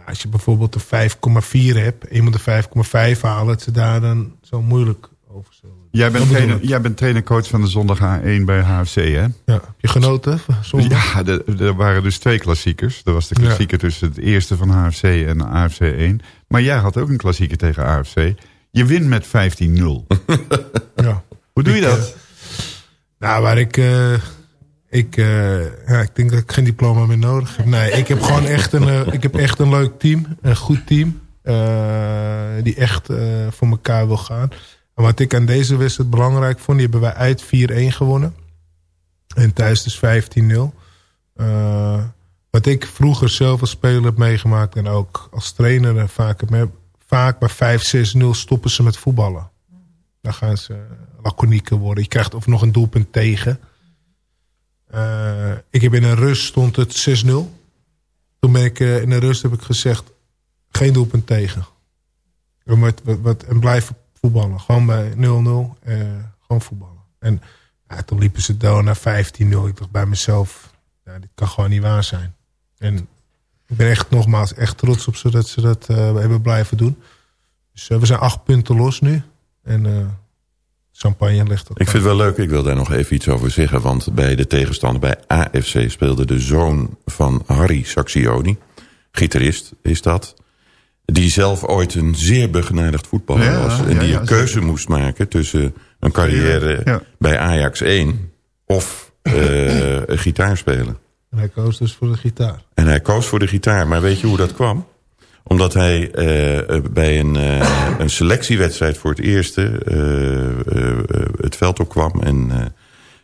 Speaker 11: als je bijvoorbeeld een 5,4 hebt... moet een 5,5 halen... dat ze daar dan zo moeilijk over zullen.
Speaker 5: Jij bent, trainer, jij bent trainercoach van de zondag A1 bij HFC, hè?
Speaker 11: Ja, heb je genoten? zondag?
Speaker 5: Ja, er waren dus twee klassiekers. Er was de
Speaker 11: Ja.
Speaker 5: klassieker tussen het eerste van HFC en AFC 1. Maar jij had ook een klassieker tegen AFC. Je wint met 15-0. (laughs)
Speaker 11: Ja.
Speaker 5: Hoe doe je
Speaker 11: Ik,
Speaker 5: dat?
Speaker 11: Nou, waar ik... eh, ik, eh, ja, ik denk dat ik geen diploma meer nodig heb. Nee, ik heb gewoon echt een, eh, ik heb echt een leuk team. Een goed team. eh, die echt eh, voor elkaar wil gaan. En wat ik aan deze wedstrijd belangrijk vond... die hebben wij uit 4-1 gewonnen. En thuis dus 15-0. Eh, wat ik vroeger zelf als speler heb meegemaakt... en ook als trainer vaak, heb vaak bij 5-6-0 stoppen ze met voetballen. Dan gaan ze laconieker worden. Je krijgt of nog een doelpunt tegen. Eh, ik heb in een rust stond het 6-0. Toen ben ik eh, in een rust heb ik gezegd... geen doelpunt tegen. En, wat, wat, en blijven voetballen. Gewoon bij 0-0. eh, gewoon voetballen. En ja, toen liepen ze door naar 15-0. Ik dacht bij mezelf... Ja, dit kan gewoon niet waar zijn. En ik ben echt nogmaals echt trots op ze dat ze dat eh, hebben blijven doen. Dus eh, we zijn acht punten los nu. En champagne ligt op.
Speaker 6: Ik vind het wel leuk, ik wil daar nog even iets over zeggen. Want bij de tegenstander bij AFC speelde de zoon van Harry Saxioni. Gitarist is dat. Die zelf ooit een zeer begenadigd voetballer
Speaker 5: Ja,
Speaker 6: was. En
Speaker 5: ja,
Speaker 6: die een keuze
Speaker 5: zeker.
Speaker 6: moest maken tussen een carrière bij Ajax 1 of eh, (clears throat) een gitaar spelen.
Speaker 11: En hij koos dus voor de gitaar.
Speaker 6: En hij koos voor de gitaar. Maar weet je hoe dat kwam? Omdat hij eh, bij een, eh, een selectiewedstrijd voor het eerste eh, eh, eh, het veld opkwam. En eh,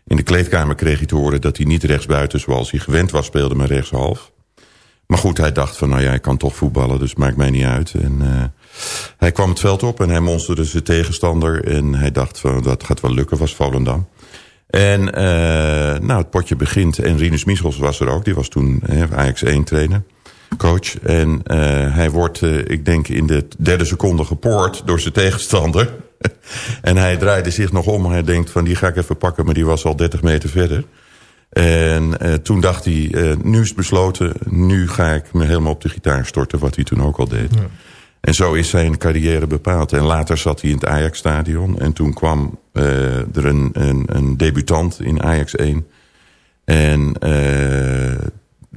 Speaker 6: in de kleedkamer kreeg hij te horen dat hij niet rechtsbuiten zoals hij gewend was speelde, maar rechtshalf. Maar goed, hij dacht van nou ja, ik kan toch voetballen, dus maakt mij niet uit. En eh, hij kwam het veld op en hij monsterde zijn tegenstander. En hij dacht van dat gaat wel lukken, was Volendam. En eh, nou, het potje begint en Rinus Michels was er ook. Die was toen eh, Ajax 1 trainer, coach. En eh, hij wordt, ik denk, in de derde seconde gepoord door zijn tegenstander. (laughs) en hij draaide zich nog om. Hij denkt van die ga ik even pakken, maar die was al 30 meter verder. En eh, toen dacht hij, eh, nu is het besloten, nu ga ik me helemaal op de gitaar storten, wat hij toen ook al deed. En zo is zijn carrière bepaald. En later zat hij in het Ajax-stadion. En toen kwam eh, er een, een, een debutant in Ajax 1. En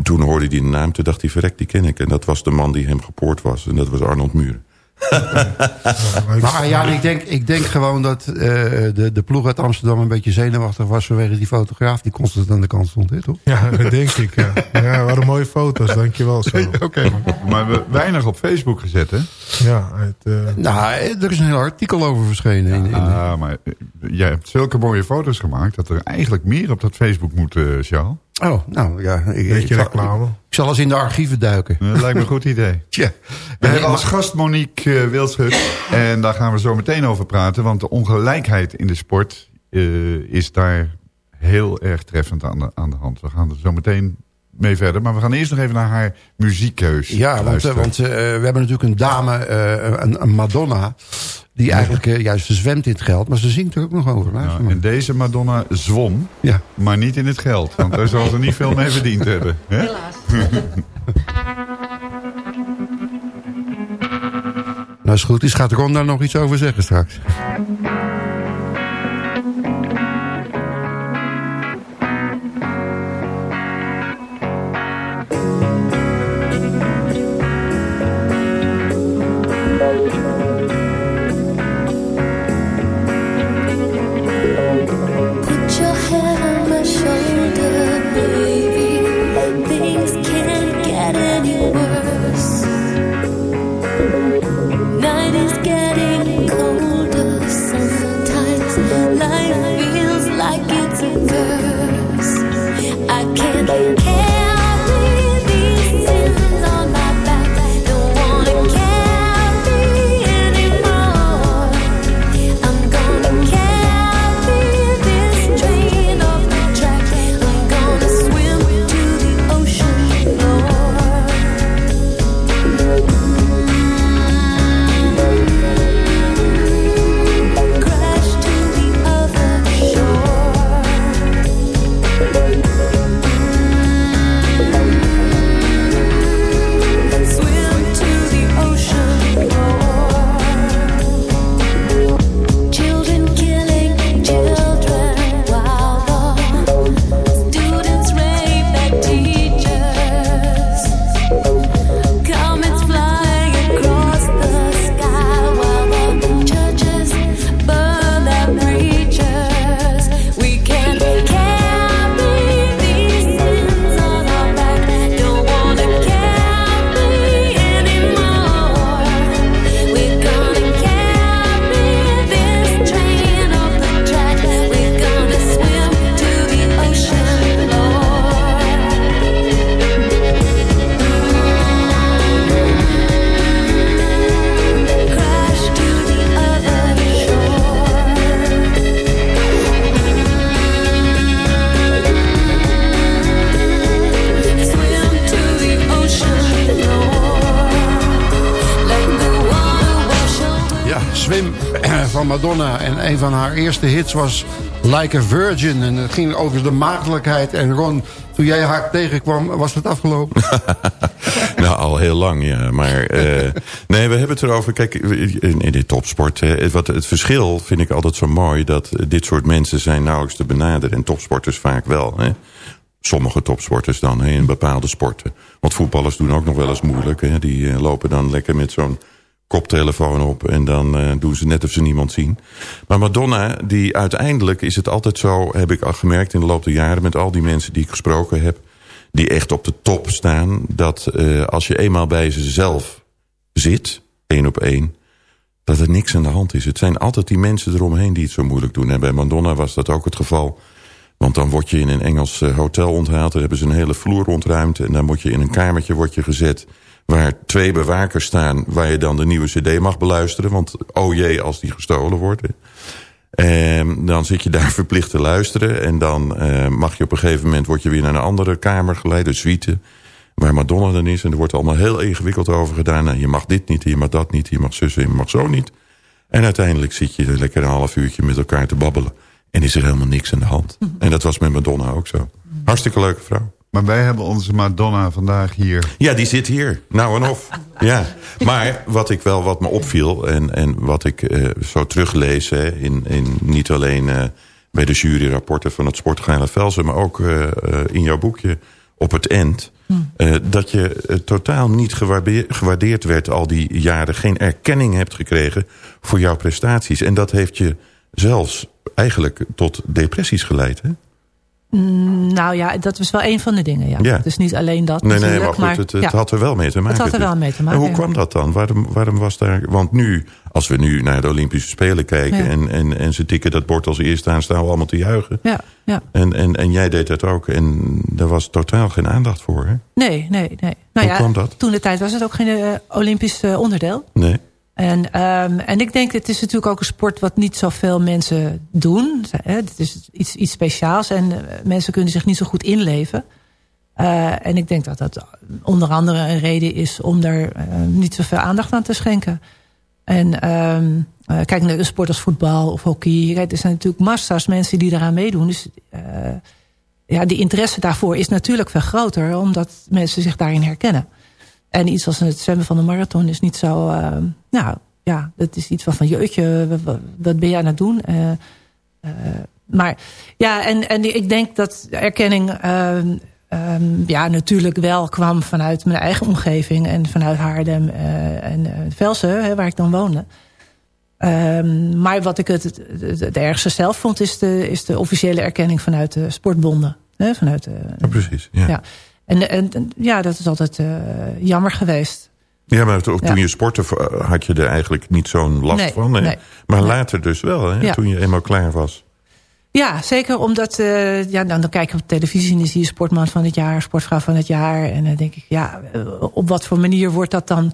Speaker 6: toen hoorde hij de naam. Toen dacht hij, verrek, die ken ik. En dat was de man die hem gepoord was. En dat was Arnold Muren. (laughs)
Speaker 4: Maar ja, ik denk, ik denk gewoon dat eh, de, de ploeg uit Amsterdam een beetje zenuwachtig was vanwege die fotograaf die constant aan de kant stond, hè, toch?
Speaker 11: Ja, dat denk ik, ja. Ja, waren mooie foto's, dankjewel zo. (laughs)
Speaker 5: Oké. Maar we weinig op Facebook gezet, hè?
Speaker 11: Ja, het, eh,
Speaker 4: Nou, er is een heel artikel over verschenen. in, in-
Speaker 5: Ah, maar eh, jij hebt zulke mooie foto's gemaakt... dat er eigenlijk meer op dat Facebook moet, Charles.
Speaker 4: Oh, nou ja. Ik,
Speaker 11: Beetje reclame.
Speaker 4: ik zal eens in de archieven duiken.
Speaker 5: Dat lijkt me een goed idee. (laughs)
Speaker 4: Tja.
Speaker 5: We hebben als gast Monique uh, Wildschut. En daar gaan we zo meteen over praten. Want de ongelijkheid in de sport uh, is daar heel erg treffend aan de, aan de hand. We gaan er zo meteen mee verder. Maar we gaan eerst nog even naar haar muziekkeus
Speaker 4: Ja, want, uh, want uh, we hebben natuurlijk een dame, een, een, Madonna... die eigenlijk uh, juist zwemt in het geld. Maar ze zingt er ook nog over.
Speaker 5: Ja, en deze Madonna zwom,
Speaker 4: ja.
Speaker 5: maar niet in het geld. Want daar zal ze niet veel mee verdiend hebben. Hè?
Speaker 9: Helaas.
Speaker 4: nou, als het goed is, gaat Ron daar nog iets over zeggen straks. En een van haar eerste hits was Like a Virgin. En het ging over de maagdelijkheid. En Ron, toen jij haar tegenkwam, was het afgelopen? (laughs)
Speaker 6: nou, al heel lang, ja. Maar eh, nee, we hebben het erover. Kijk, in, in dit topsport. Hè, wat, het verschil vind ik altijd zo mooi. Dat dit soort mensen zijn nauwelijks te benaderen. En topsporters vaak wel. Hè. Sommige topsporters dan, in bepaalde sporten. Want voetballers doen ook nog wel eens moeilijk. Hè. Die eh, lopen dan lekker met zo'n koptelefoon op en dan uh, doen ze net of ze niemand zien. Maar Madonna, die uiteindelijk is het altijd zo, heb ik al gemerkt in de loop der jaren... met al die mensen die ik gesproken heb, die echt op de top staan... dat uh, als je eenmaal bij zelf zit, één op één... dat er niks aan de hand is. Het zijn altijd die mensen eromheen die het zo moeilijk doen. En bij Madonna was dat ook het geval... Want dan word je in een Engels hotel onthaald. Daar hebben ze een hele vloer ontruimd. En dan word je in een kamertje je gezet waar twee bewakers staan... waar je dan de nieuwe cd mag beluisteren. Want oh jee, als die gestolen wordt. En dan zit je daar (laughs) verplicht te luisteren. En dan uh, mag je op een gegeven moment... word je weer naar een andere kamer geleid, een suite... waar Madonna dan is. En er wordt allemaal heel ingewikkeld over gedaan. Nou, je mag dit niet, je mag dat niet, je mag zussen, je mag zo niet. En uiteindelijk zit je lekker een half uurtje met elkaar te babbelen. En is er helemaal niks aan de hand. En dat was met Madonna ook zo. Hartstikke leuke vrouw.
Speaker 5: Maar wij hebben onze Madonna vandaag hier.
Speaker 6: Ja, die zit hier. Nou en of. (laughs) Ja. Maar wat ik wel wat me opviel... en, en wat ik uh, zo teruglees... Hè, in, in, niet alleen uh, bij de juryrapporten van het Sportgeile Velsen... maar ook uh, in jouw boekje op het eind... Hm. dat je totaal niet gewaardeerd werd al die jaren... geen erkenning hebt gekregen voor jouw prestaties. En dat heeft je zelfs eigenlijk tot depressies geleid, hè?
Speaker 12: Mm, nou ja, dat was wel een van de dingen, ja.
Speaker 6: ja.
Speaker 12: Dus niet alleen dat
Speaker 6: Nee, nee, maar goed, het, het had er wel mee te maken.
Speaker 12: Het had er wel mee te maken,
Speaker 6: En hoe kwam dat dan? Waarom, waarom was daar... Want nu, als we nu naar de Olympische Spelen kijken... En, en, en ze tikken dat bord als eerste aan, staan we allemaal te juichen.
Speaker 12: Ja, ja.
Speaker 6: En, en, en jij deed dat ook. En daar was totaal geen aandacht voor, hè?
Speaker 12: Nee, nee, nee. Nou
Speaker 6: hoe kwam dat?
Speaker 12: Toen de tijd was het ook geen uh, Olympisch uh, onderdeel.
Speaker 6: Nee.
Speaker 12: En, um, en ik denk, het is natuurlijk ook een sport wat niet zoveel mensen doen. Het is iets, iets speciaals en uh, mensen kunnen zich niet zo goed inleven. Uh, en ik denk dat dat onder andere een reden is om daar uh, niet zoveel aandacht aan te schenken. En um, kijk naar een sport als voetbal of hockey. Er zijn natuurlijk massa's mensen die eraan meedoen. Dus ja, die interesse daarvoor is natuurlijk veel groter. Omdat mensen zich daarin herkennen. En iets als het zwemmen van de marathon is niet zo... Uh, nou ja, dat is iets van van jeutje, wat, wat ben jij aan het doen? Uh, uh, maar ja, en, en ik denk dat erkenning um, ja, natuurlijk wel kwam vanuit mijn eigen omgeving... en vanuit Haardem en Velsen, hè, waar ik dan woonde. Um, maar wat ik het, het, het, het, ergste zelf vond... is de, is de officiële erkenning vanuit de sportbonden. Hè, vanuit de,
Speaker 6: ja, precies, ja.
Speaker 12: ja. En, en, ja, dat is altijd uh, jammer geweest.
Speaker 6: Ja, maar toen ja. je sportte had je er eigenlijk niet zo'n last
Speaker 12: nee,
Speaker 6: van. Hè?
Speaker 12: Nee,
Speaker 6: maar
Speaker 12: nee.
Speaker 6: later dus wel, hè?
Speaker 12: Ja.
Speaker 6: toen je eenmaal klaar was.
Speaker 12: Ja, zeker omdat, uh, ja, dan, dan kijk je op televisie en dan zie je sportman van het jaar, sportvrouw van het jaar. En dan denk ik, ja, op wat voor manier wordt dat dan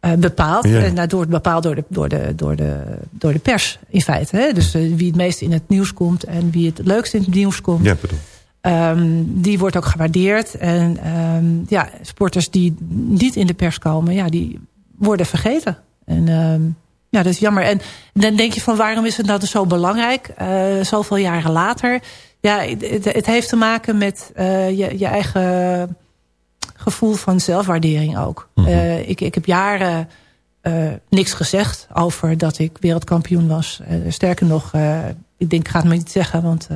Speaker 12: uh, bepaald?
Speaker 6: Ja.
Speaker 12: En dat wordt bepaald door de, door de, door de, door de pers in feite. Hè? Dus uh, wie het meest in het nieuws komt en wie het het leukst in het nieuws komt.
Speaker 6: Ja, bedoel.
Speaker 12: Um, die wordt ook gewaardeerd. En um, ja, sporters die niet in de pers komen, ja, die worden vergeten. En um, ja, dat is jammer. En dan denk je van waarom is het nou zo belangrijk? Uh, zoveel jaren later. Ja, het, het heeft te maken met uh, je, je eigen gevoel van zelfwaardering ook. Mm -hmm. uh, ik, ik heb jaren niks gezegd over dat ik wereldkampioen was. Sterker nog, ik denk, ik ga het maar niet zeggen, want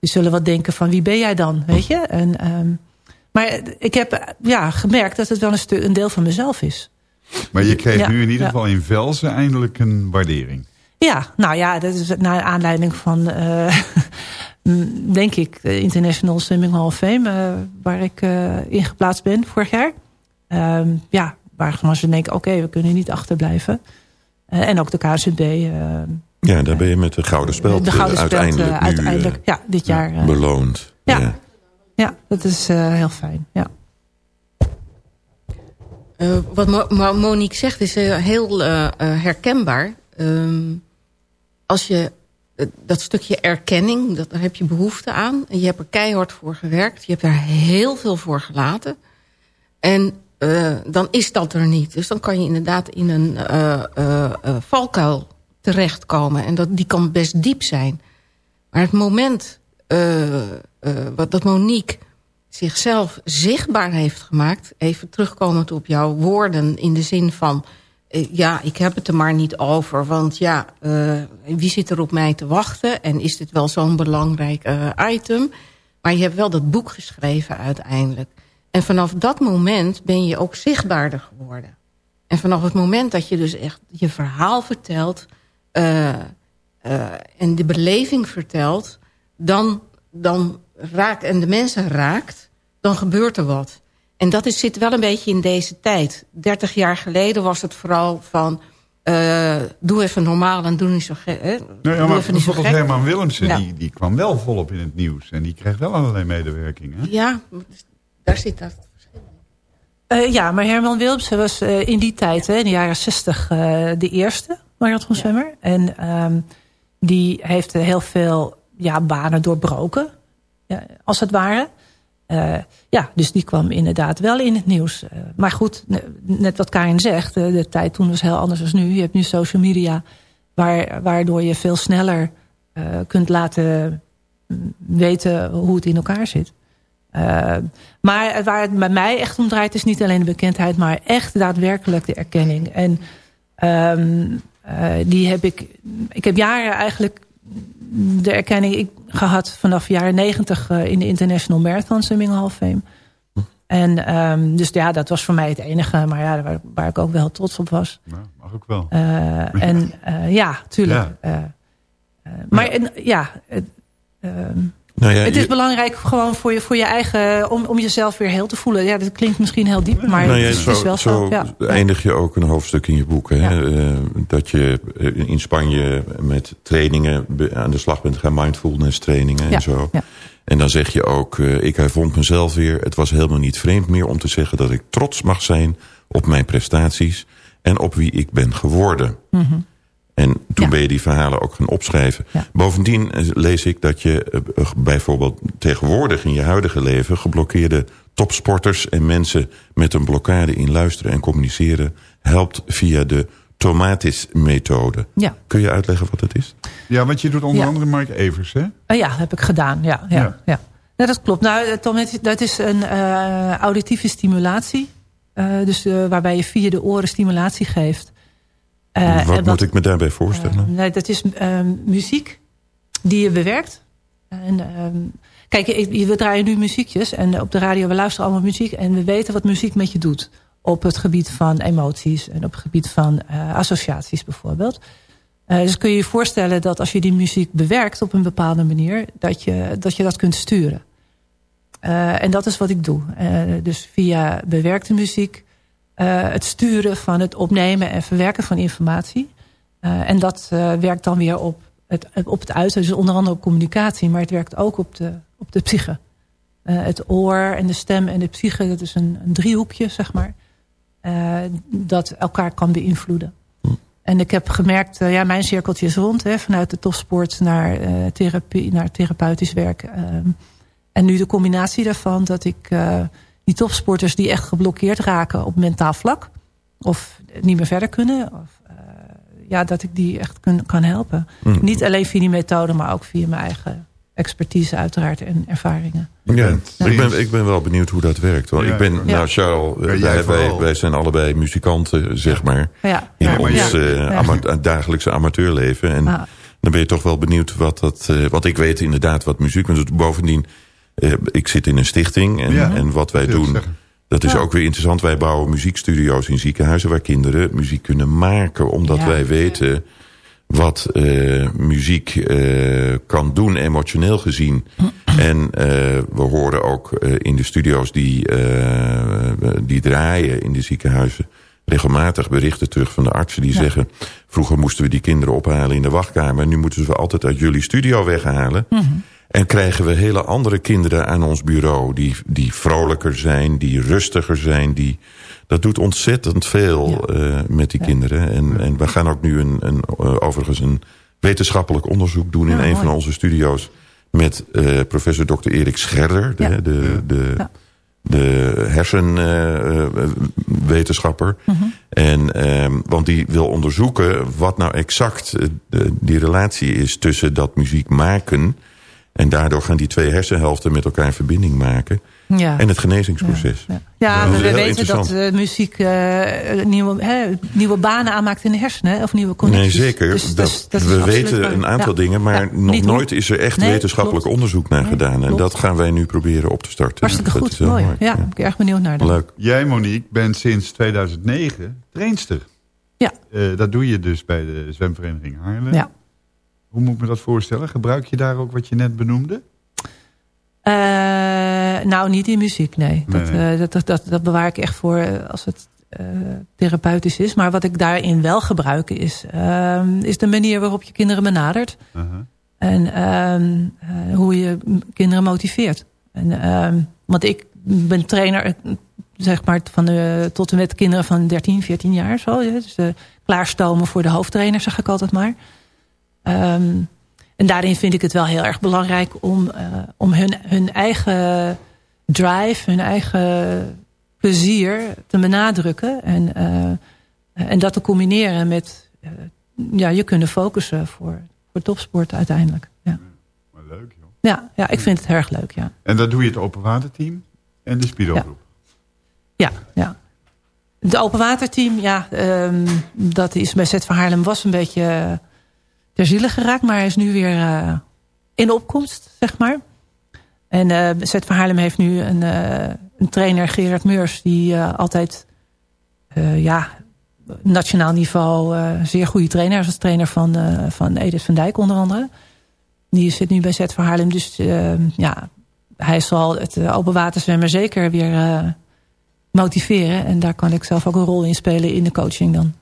Speaker 12: die zullen wat denken van wie ben jij dan, weet je? En, um, maar ik heb ja, gemerkt dat het wel een, stuk, een deel van mezelf is.
Speaker 5: Maar je kreeg
Speaker 12: Ja,
Speaker 5: nu in ieder
Speaker 12: ja.
Speaker 5: geval in Velsen eindelijk een waardering.
Speaker 12: Ja, nou ja, dat is naar aanleiding van, (laughs) uh, denk ik, de International Swimming Hall of Fame, uh, waar ik uh, in geplaatst ben vorig jaar. Um, ja, waarvan ze denken, oké, okay, we kunnen niet achterblijven. En ook de KZB.
Speaker 6: Ja, daar ben je met de Gouden Speld
Speaker 12: de Gouden Speld,
Speaker 6: uiteindelijk, nu,
Speaker 12: uiteindelijk ja, dit jaar uh,
Speaker 6: beloond.
Speaker 12: Ja. ja. Ja. dat is heel fijn. Ja.
Speaker 13: Uh, wat Mo Monique zegt is uh, heel uh, herkenbaar. Um, als je dat stukje erkenning, dat, daar heb je behoefte aan. En je hebt er keihard voor gewerkt. Je hebt er heel veel voor gelaten. En dan is dat er niet. Dus dan kan je inderdaad in een valkuil terechtkomen. En dat, die kan best diep zijn. Maar het moment uh, uh, wat dat Monique zichzelf zichtbaar heeft gemaakt... even terugkomend op jouw woorden in de zin van... Uh, ja, ik heb het er maar niet over, want ja, wie zit er op mij te wachten... en is dit wel zo'n belangrijk item... Maar je hebt wel dat boek geschreven uiteindelijk. En vanaf dat moment ben je ook zichtbaarder geworden. En vanaf het moment dat je dus echt je verhaal vertelt... Uh, uh, en de beleving vertelt... dan, dan raakt, en de mensen raakt, dan gebeurt er wat. En dat is, zit wel een beetje in deze tijd. 30 jaar geleden was het vooral van... Uh, doe even normaal en doe niet zo gek.
Speaker 5: Nee, ja, maar bijvoorbeeld Herman Willemsen, ja. die, die kwam wel volop in het nieuws. En die kreeg wel allerlei medewerking. Hè?
Speaker 13: Ja, daar zit dat.
Speaker 12: Uh, ja, maar Herman Willemsen was uh, in die tijd, hè, in de jaren 60, de eerste marathonzwemmer. Ja. En um, die heeft heel veel ja, banen doorbroken, ja, als het ware. Uh, ja, dus die kwam inderdaad wel in het nieuws. Uh, maar goed, net wat Karin zegt, uh, de tijd toen was heel anders dan nu. Je hebt nu social media, waar, waardoor je veel sneller kunt laten weten hoe het in elkaar zit. Maar waar het bij mij echt om draait is niet alleen de bekendheid... maar echt daadwerkelijk de erkenning. En um, die heb ik... Ik heb jaren eigenlijk de erkenning ik, gehad vanaf jaren negentig uh, in de International Marathon Swimming Hall of Fame. En um, dus ja, dat was voor mij het enige, maar ja, waar, waar ik ook wel trots op was.
Speaker 5: Nou, mag ook wel.
Speaker 12: En ja, tuurlijk. Ja. maar en, ja, um, nou ja, het is je... belangrijk gewoon voor je, voor je eigen... Om, om jezelf weer heel te voelen. Ja, dat klinkt misschien heel diep, maar nou ja, het
Speaker 6: zo,
Speaker 12: is wel zo.
Speaker 6: Zo
Speaker 12: ja.
Speaker 6: eindig je ook een hoofdstuk in je boek. Hè? Uh, dat je in Spanje met trainingen aan de slag bent gaan. Mindfulness trainingen en zo. En dan zeg je ook, uh, ik hervond mezelf weer. Het was helemaal niet vreemd meer om te zeggen dat ik trots mag zijn op mijn prestaties. En op wie ik ben geworden. Mm -hmm. En toen ja. ben je die verhalen ook gaan opschrijven. Ja. Bovendien lees ik dat je bijvoorbeeld tegenwoordig in je huidige leven... geblokkeerde topsporters en mensen met een blokkade in luisteren en communiceren... helpt via de Tomatis-methode.
Speaker 12: Ja.
Speaker 6: Kun je uitleggen wat dat is?
Speaker 5: Ja, want je doet onder andere Mark Evers, hè?
Speaker 12: Uh, ja, heb ik gedaan, ja. ja, ja. ja. dat klopt. Nou, dat is een uh, auditieve stimulatie. Uh, dus waarbij je via de oren stimulatie geeft...
Speaker 6: Uh, wat, moet ik me daarbij voorstellen?
Speaker 12: Uh, nee, dat is uh, muziek die je bewerkt. En, kijk, we draaien nu muziekjes. En op de radio, we luisteren allemaal muziek. En we weten wat muziek met je doet. Op het gebied van emoties. En op het gebied van associaties bijvoorbeeld. dus kun je je voorstellen dat als je die muziek bewerkt op een bepaalde manier. Dat je dat, je dat kunt sturen. en dat is wat ik doe. dus via bewerkte muziek het sturen van het opnemen en verwerken van informatie. Uh, en dat uh, werkt dan weer op het, op het uiten, dus onder andere op communicatie, maar het werkt ook op de, op de psyche. het oor en de stem en de psyche, dat is een, een driehoekje, zeg maar, dat elkaar kan beïnvloeden. En ik heb gemerkt, ja, mijn cirkeltje is rond, hè, vanuit de topsport naar, therapie, naar therapeutisch werk. en nu de combinatie daarvan, dat ik die topsporters die echt geblokkeerd raken op mentaal vlak. Of niet meer verder kunnen. Of, uh, ja, dat ik die echt kun, kan helpen. Mm. Niet alleen via die methode, maar ook via mijn eigen expertise uiteraard en ervaringen.
Speaker 6: Ja, ja. Ik, ben, ik ben wel benieuwd hoe dat werkt. Want ja. ik ben, ja. nou Charles, wij, wij, wij, zijn allebei muzikanten, zeg maar. In ons uh, (laughs) ama dagelijkse amateurleven. En dan ben je toch wel benieuwd wat dat... Uh, wat ik weet inderdaad wat muziek... Want bovendien ik zit in een stichting en, ja, en wat wij doen... Dat is ja. ook weer interessant. Wij bouwen muziekstudio's in ziekenhuizen... waar kinderen muziek kunnen maken. Omdat ja. wij weten wat uh, muziek uh, kan doen, emotioneel gezien. (clears throat) En we horen ook in de studio's die, die draaien in de ziekenhuizen... regelmatig berichten terug van de artsen die zeggen... vroeger moesten we die kinderen ophalen in de wachtkamer... nu moeten ze altijd uit jullie studio weghalen... Mm -hmm. En krijgen we hele andere kinderen aan ons bureau. Die, die vrolijker zijn, die rustiger zijn. Die, dat doet ontzettend veel ja. uh, met die ja. kinderen. En, en we gaan ook nu een, een, uh, overigens een wetenschappelijk onderzoek doen... in ja, een mooi. van onze studio's met uh, professor Dr. Erik Scherder. De, de, de de hersenwetenschapper. En, ehm, want die wil onderzoeken wat nou exact eh, die relatie is tussen dat muziek maken... en daardoor gaan die twee hersenhelften met elkaar in verbinding maken...
Speaker 12: Ja.
Speaker 6: En het genezingsproces.
Speaker 12: Ja, ja.
Speaker 6: Dat
Speaker 12: we weten dat eh, muziek eh, nieuwe, hè, nieuwe banen aanmaakt in de hersenen. hè, Of nieuwe connecties.
Speaker 6: Nee, zeker.
Speaker 12: Dus-
Speaker 6: dat,
Speaker 12: dus dat
Speaker 6: we weten
Speaker 12: waar.
Speaker 6: een aantal
Speaker 12: Ja.
Speaker 6: dingen, maar
Speaker 12: Ja,
Speaker 6: nog nooit is er echt
Speaker 12: Nee,
Speaker 6: wetenschappelijk
Speaker 12: klopt.
Speaker 6: onderzoek naar gedaan. En
Speaker 12: klopt.
Speaker 6: dat gaan wij nu proberen op te starten.
Speaker 12: Hartstikke
Speaker 6: Dat
Speaker 12: goed, mooi. Ja, ben ik erg benieuwd naar. Dan.
Speaker 6: Leuk.
Speaker 5: Jij, Monique, bent sinds 2009 trainster.
Speaker 12: Ja.
Speaker 5: Eh, dat doe je dus bij de zwemvereniging Haarlem.
Speaker 12: Ja.
Speaker 5: Hoe moet ik me dat voorstellen? Gebruik je daar ook wat je net benoemde?
Speaker 12: Eh, nou, niet in muziek, nee.
Speaker 5: Nee,
Speaker 12: Dat,
Speaker 5: nee.
Speaker 12: eh, dat, dat, dat, bewaar ik echt voor eh, als het therapeutisch is. Maar wat ik daarin wel gebruik is, ehm, is de manier waarop je kinderen benadert. En ehm, eh, hoe je kinderen motiveert. En, ehm, want ik ben trainer, zeg maar, van de, tot en met kinderen van 13, 14 jaar. Zo. Dus klaarstomen voor de hoofdtrainer, zeg ik altijd maar. Ehm, en daarin vind ik het wel heel erg belangrijk om, eh, om hun, hun eigen drive, hun eigen plezier te benadrukken. En, eh, en dat te combineren met eh, ja, je kunnen focussen voor, voor topsport uiteindelijk. Ja.
Speaker 5: Maar leuk, joh.
Speaker 12: Ja, ja, ik vind het erg leuk, ja.
Speaker 5: En dat doe je het open waterteam en de Speedo-groep.
Speaker 12: Ja, ja. Het open waterteam, ja, ehm, dat is bij Zet van Haarlem was een beetje ter ziele geraakt. Maar hij is nu weer eh, in opkomst, zeg maar. En eh Zet van Haarlem heeft nu een, eh, een trainer, Gerard Meurs... die altijd, ja, nationaal niveau zeer goede trainer. Hij was trainer van, van Edith van Dijk onder andere. Die zit nu bij Zet van Haarlem. Dus eh, ja, hij zal het open waterzwemmen zeker weer... motiveren. En daar kan ik zelf ook een rol in spelen in de coaching dan.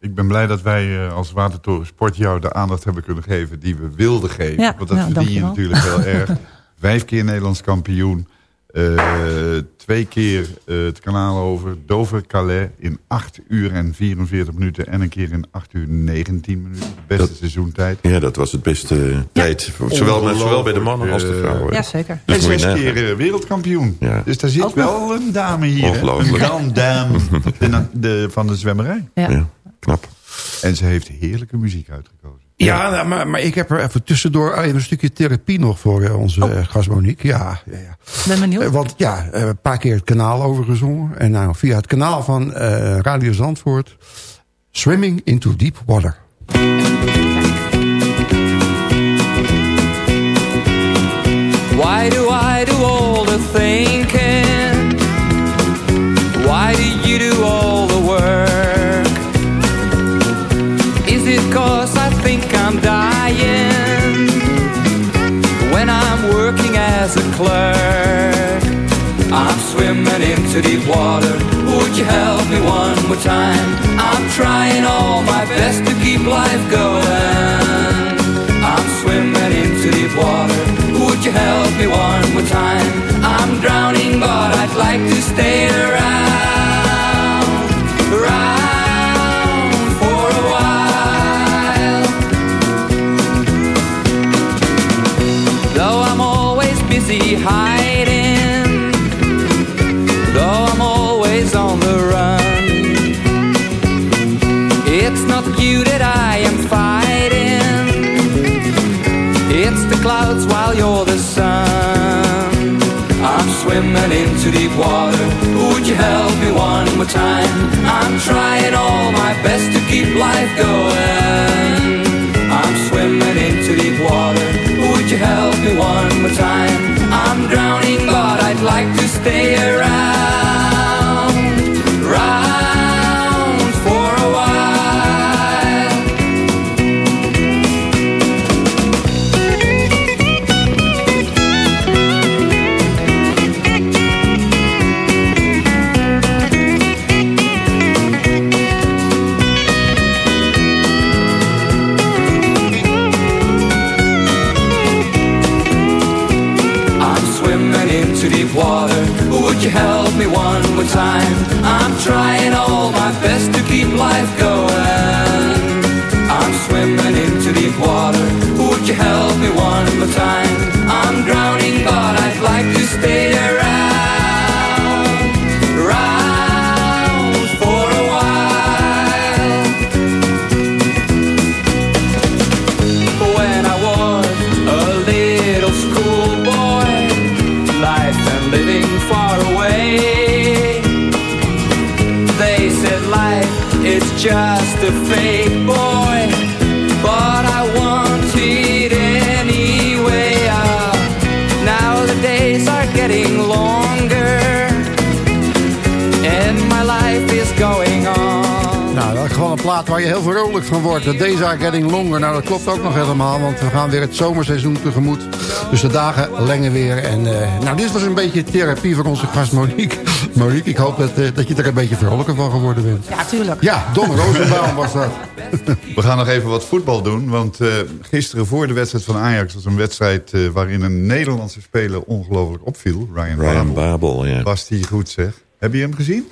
Speaker 5: Ik ben blij dat wij eh, als Watertoren Sport jou de aandacht hebben kunnen geven die we wilden geven.
Speaker 12: Ja,
Speaker 5: Want dat
Speaker 12: nou,
Speaker 5: verdien je natuurlijk heel erg. (laughs) Vijf keer Nederlands kampioen. Eh, twee keer eh, het kanaal over. Dover-Calais in 8 uur en 44 minuten. En een keer in 8 uur 19 minuten. Beste seizoentijd.
Speaker 6: Ja, dat was het beste eh, tijd. Zowel, zowel bij de mannen als de vrouwen.
Speaker 12: Ja, zeker.
Speaker 6: Dus
Speaker 5: en zes
Speaker 6: nagaan.
Speaker 5: keer wereldkampioen.
Speaker 6: Ja.
Speaker 5: Dus daar zit
Speaker 12: Ook
Speaker 5: wel een dame hier. Een grand dame (laughs) de, de- van de zwemmerij.
Speaker 12: Ja.
Speaker 6: Ja, knap.
Speaker 5: En ze heeft heerlijke muziek uitgekozen.
Speaker 4: Ja, nou, maar, maar ik heb er even tussendoor even een stukje therapie nog voor eh, onze eh, gast Monique. Ja, ja, ja.
Speaker 12: Ben benieuwd.
Speaker 4: Eh, Want ja, eh, een paar keer het kanaal overgezongen. En nou, via het kanaal van eh, Radio Zandvoort. Swimming into Deep Water.
Speaker 14: Why do I do all the thinking? Into deep water. Would you help me one more time? I'm trying all my best to keep life going. I'm swimming into deep water. Would you help me one more time? I'm drowning, but I'd like to stay around, around for a while. Though I'm always busy hiding, swimming into deep water. Would you help me one more time? I'm trying all my best to keep life going.
Speaker 4: Van wordt. Days are getting longer. Nou, dat klopt ook nog helemaal, want we gaan weer het zomerseizoen tegemoet. Dus de dagen lengen weer. En eh, nou, dit was een beetje therapie voor onze gast Monique. (laughs) Monique, ik hoop dat, eh, dat je er een beetje vrolijker van geworden bent.
Speaker 12: Ja, tuurlijk.
Speaker 4: Ja, Don Rosenbaum was dat. (laughs)
Speaker 5: We gaan nog even wat voetbal doen. Want eh, gisteren voor de wedstrijd van Ajax... was een wedstrijd waarin een Nederlandse speler ongelooflijk opviel. Ryan,
Speaker 6: Ryan
Speaker 5: Babel.
Speaker 6: Babel, ja.
Speaker 5: Was die goed zeg. Heb je hem gezien?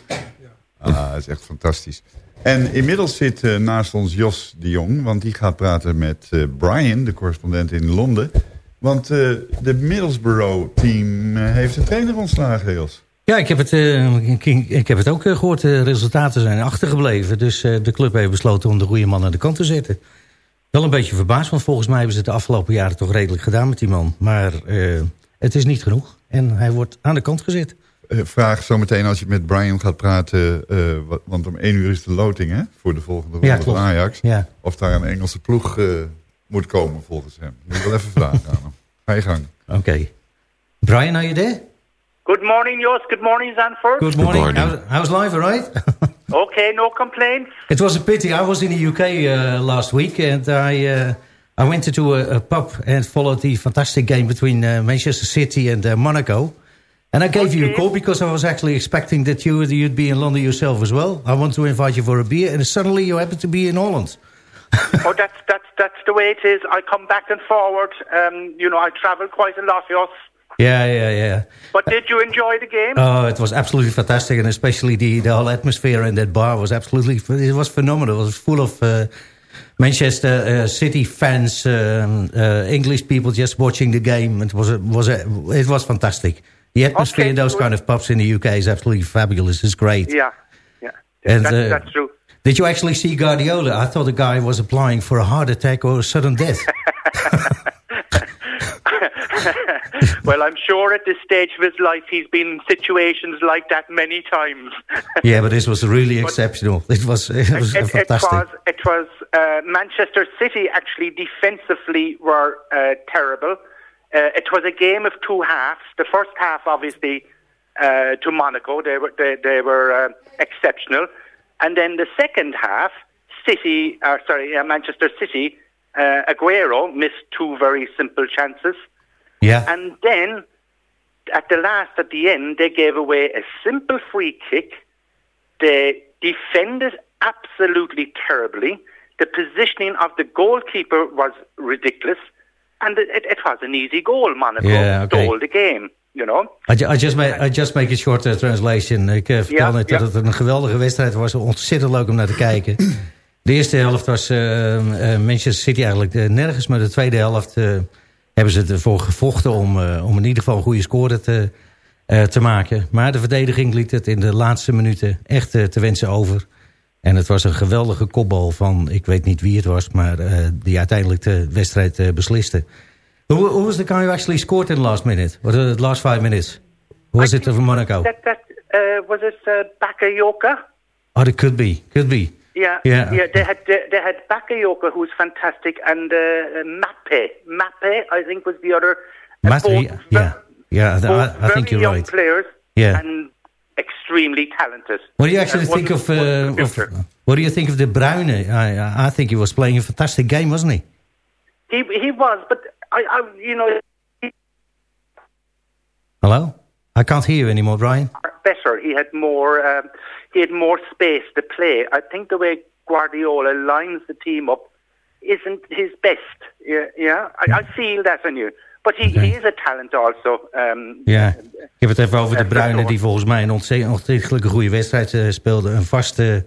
Speaker 5: Ah, dat is echt fantastisch. En inmiddels zit eh, naast ons Jos de Jong. Want die gaat praten met eh, Brian, de correspondent in Londen. Want eh, de Middlesbrough-team heeft een trainer ontslagen, Jos.
Speaker 15: Ja, ik heb het, ik, ik heb het ook eh, gehoord. De resultaten zijn achtergebleven. Dus de club heeft besloten om de goede man aan de kant te zetten. Wel een beetje verbaasd, want volgens mij hebben ze het de afgelopen jaren toch redelijk gedaan met die man. Maar het is niet genoeg. En hij wordt aan de kant gezet.
Speaker 5: Eh, vraag zometeen als je met Brian gaat praten... eh, wa- want om één uur is de loting hè, voor de volgende ronde
Speaker 15: Ja,
Speaker 5: van. Ajax.
Speaker 15: Ja.
Speaker 5: Of daar een Engelse ploeg eh, moet komen volgens hem. Moet ik wel even vragen aan hem. Ga je gang.
Speaker 15: Oké. Brian, are you there?
Speaker 16: Good morning, Jos. Good morning, Zanford.
Speaker 15: Good morning. How's, how's life, all right? (laughs)
Speaker 16: Okay, no complaints.
Speaker 15: It was a pity. I was in the UK uh, last week, and I uh, I went to a, a pub and followed the fantastic game between uh, Manchester City and uh, Monaco. And I gave you a call because I was actually expecting that you you'd be in London yourself as well. I want to invite you for a beer, and suddenly you happen to be in Holland.
Speaker 16: oh, that's that's that's the way it is. I come back and forward. Um, you know, I travel quite a lot, Jos.
Speaker 15: Yeah, yeah, yeah.
Speaker 16: But did you enjoy the game?
Speaker 15: Oh, it was absolutely fantastic, and especially the, the whole atmosphere in that bar was absolutely it was phenomenal. It was full of uh, Manchester uh, City fans, um, uh, English people just watching the game. It was a, was a, it was fantastic. The atmosphere in those kind of pubs in the UK is absolutely fabulous. It's great.
Speaker 16: Yeah, yeah.
Speaker 15: And,
Speaker 16: that's,
Speaker 15: uh,
Speaker 16: that's true.
Speaker 15: Did you actually see Guardiola? I thought the guy was applying for a heart attack or a sudden death. (laughs) (laughs)
Speaker 16: well, I'm sure at this stage of his life he's been in situations like that many times. (laughs)
Speaker 15: yeah, but this was really exceptional. It was it was
Speaker 16: it, it was it was uh, Manchester City actually defensively were uh, terrible. Uh, it was a game of two halves. The first half, obviously, uh, to Monaco, they were they, they were uh, exceptional, and then the second half, City, uh, sorry, uh, Manchester City, uh, Aguero missed two very simple chances.
Speaker 15: Yeah.
Speaker 16: And then at the last, at the end, they gave away a simple free kick. They defended absolutely terribly. The positioning of the goalkeeper was ridiculous. And it, it, was an easy goal. Monaco
Speaker 15: Yeah, okay.
Speaker 16: stole the game, you know.
Speaker 15: I, ju- I just make, I just make a short uh, translation. Ik uh, vertel net
Speaker 16: ja.
Speaker 15: dat het een geweldige wedstrijd was. Ontzettend leuk om naar te kijken. De eerste helft was uh, uh, Manchester City eigenlijk nergens. Maar de tweede helft hebben ze ervoor gevochten om, om in ieder geval een goede score te, te maken. Maar de verdediging liet het in de laatste minuten echt te wensen over. En het was een geweldige kopbal van, ik weet niet wie het was... maar uh, die uiteindelijk de wedstrijd uh, besliste. Who, who was the guy who actually scored in the last minute? Or the last five minutes? Who was it from Monaco?
Speaker 16: That, that, uh, was it uh, Bakayoko?
Speaker 15: Oh, it could be. Could be.
Speaker 16: Yeah,
Speaker 15: Yeah.
Speaker 16: yeah. They had they, they had Bakayoko, who's fantastic, and uh, Mappe. Mappe, I think, was the other. both
Speaker 15: yeah, yeah, I, think you're
Speaker 16: young
Speaker 15: right.
Speaker 16: players.
Speaker 15: Yeah.
Speaker 16: and extremely talented.
Speaker 15: What do you actually think of, uh, of... What do you think of De Bruyne? I, I think he was playing a fantastic game, wasn't he?
Speaker 16: He he was, but I, I you know,
Speaker 15: Hello? I can't hear you anymore, Brian.
Speaker 16: better. He had more. Um, he had more space to play. I think the way Guardiola lines the team up isn't his best. Yeah, yeah. I, I feel that in you. But he, he is a talent also. Um,
Speaker 15: Ja, ik heb het even over De
Speaker 16: Eh,
Speaker 15: Bruyne...
Speaker 16: door.
Speaker 15: die volgens mij een ontzettend, goede wedstrijd eh, speelde. Een vaste,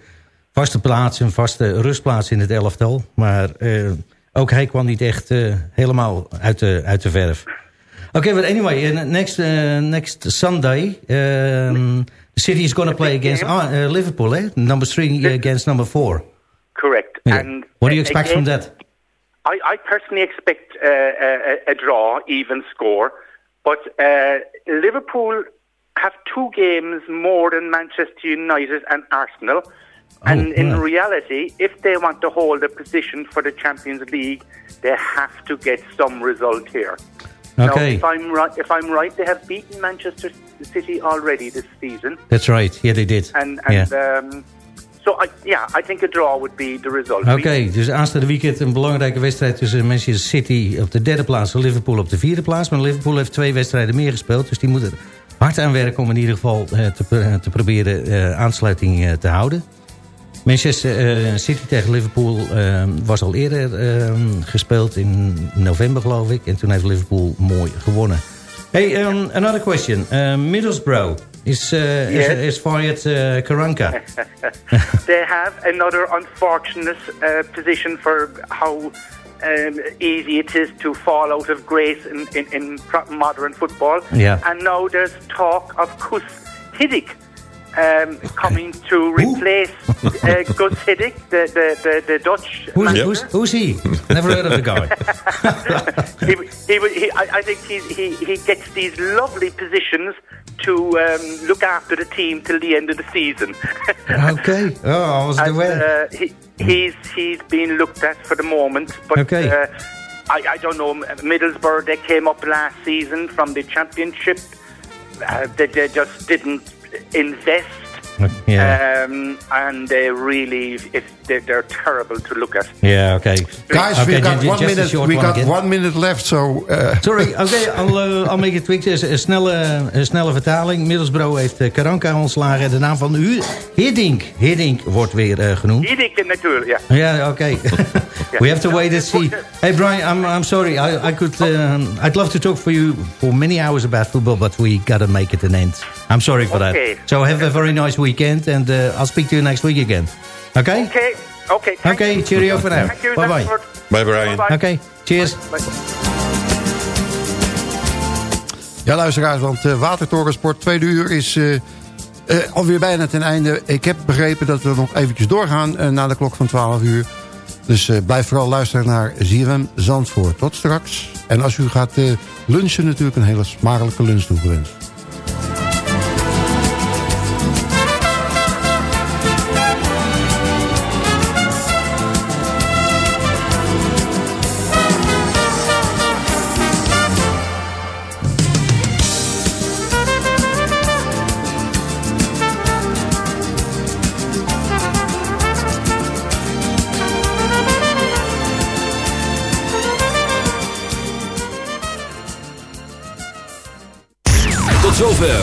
Speaker 15: vaste plaats, een vaste rustplaats in het elftal. Maar eh, ook hij kwam niet echt helemaal uit de, uit de verf. Okay, but anyway, next next Sunday, um, the city is going to play against uh, Liverpool, eh? Number three against number four.
Speaker 16: correct.
Speaker 15: Yeah.
Speaker 16: And
Speaker 15: What do you expect from that?
Speaker 16: I, I personally expect uh, a, a draw, even score. But uh, Liverpool have two games more than Manchester United and Arsenal. and
Speaker 15: Oh,
Speaker 16: in
Speaker 15: yeah.
Speaker 16: reality, if they want to hold a position for the Champions League, they have to get some result here. Now,
Speaker 15: Okay.
Speaker 16: if I'm right, if I'm right, they have beaten Manchester City already this season,
Speaker 15: That's right. Yeah, they did.
Speaker 16: and and
Speaker 15: Yeah.
Speaker 16: um, so I, yeah, I think a draw would be the result.
Speaker 15: Oké, dus aanstaande weekend een belangrijke wedstrijd tussen Manchester City op de derde plaats en Liverpool op de vierde plaats. Maar Liverpool heeft twee wedstrijden meer gespeeld, dus die moeten hard aan werken om in ieder geval eh, te, pro- te proberen eh, aansluiting eh, te houden. Manchester eh, City tegen Liverpool eh, was al eerder eh, gespeeld in november geloof ik. En toen heeft Liverpool mooi gewonnen. Hey, um, another question. Middlesbrough is, uh,
Speaker 16: Yes.
Speaker 15: is, is uh, Karanka. (laughs) (laughs)
Speaker 16: they have another unfortunate uh, position for how um, easy it is to fall out of grace in, in, in modern football.
Speaker 15: Yeah.
Speaker 16: And now there's talk of Kus Hiddink um, coming to replace uh, Gus Hiddink, the, the, the, the Dutch
Speaker 15: Who's,
Speaker 16: manager.
Speaker 15: who's, who's he? Never heard of the guy. (laughs)
Speaker 16: he, he, he, I, I think he, he, he gets these lovely positions to um, look after the team till the end of the season. (laughs)
Speaker 15: okay. Oh, I wasn't aware.
Speaker 16: uh, he, he's he's being looked at for the moment, but
Speaker 15: Okay.
Speaker 16: uh, I, I don't know. Middlesbrough they came up last season from the championship. Uh, they, they just didn't invest.
Speaker 15: Yeah.
Speaker 16: Um, and they really, if they're, they're terrible to look at.
Speaker 15: Yeah, okay.
Speaker 4: Guys,
Speaker 15: okay,
Speaker 4: we got one minute. We
Speaker 15: one
Speaker 4: got
Speaker 15: again.
Speaker 4: one minute left, so. Uh, (laughs)
Speaker 15: Sorry, oké, I'll, uh, I'll make it quick. Een snelle, een snelle vertaling. Middlesbrough heeft uh, Karanka ontslagen. De naam van u, Hiddink. Hiddink wordt weer uh, genoemd.
Speaker 16: Denken natuurlijk, ja.
Speaker 15: Ja, oké. (laughs) We have to wait and see. Hey Brian, I'm, I'm sorry. I, I could, um, I'd love to talk for you for many hours about football, but we gotta make it an end. I'm sorry for
Speaker 16: Okay.
Speaker 15: that. So have a very nice weekend and uh, I'll speak to you next week again. Okay?
Speaker 16: Okay, okay. thank
Speaker 15: Okay,
Speaker 16: you.
Speaker 15: cheerio for now. Bye-bye.
Speaker 6: Bye Brian.
Speaker 15: Oké, cheers.
Speaker 4: Ja, luisteraars, want uh, Watertorensport tweede uur is uh, uh, alweer bijna ten einde. Ik heb begrepen dat we nog eventjes doorgaan uh, na de klok van 12 uur. Dus uh, blijf vooral luisteren naar ZFM Zandvoort. Tot straks. En als u gaat uh, lunchen natuurlijk een hele smakelijke lunch toegewenst.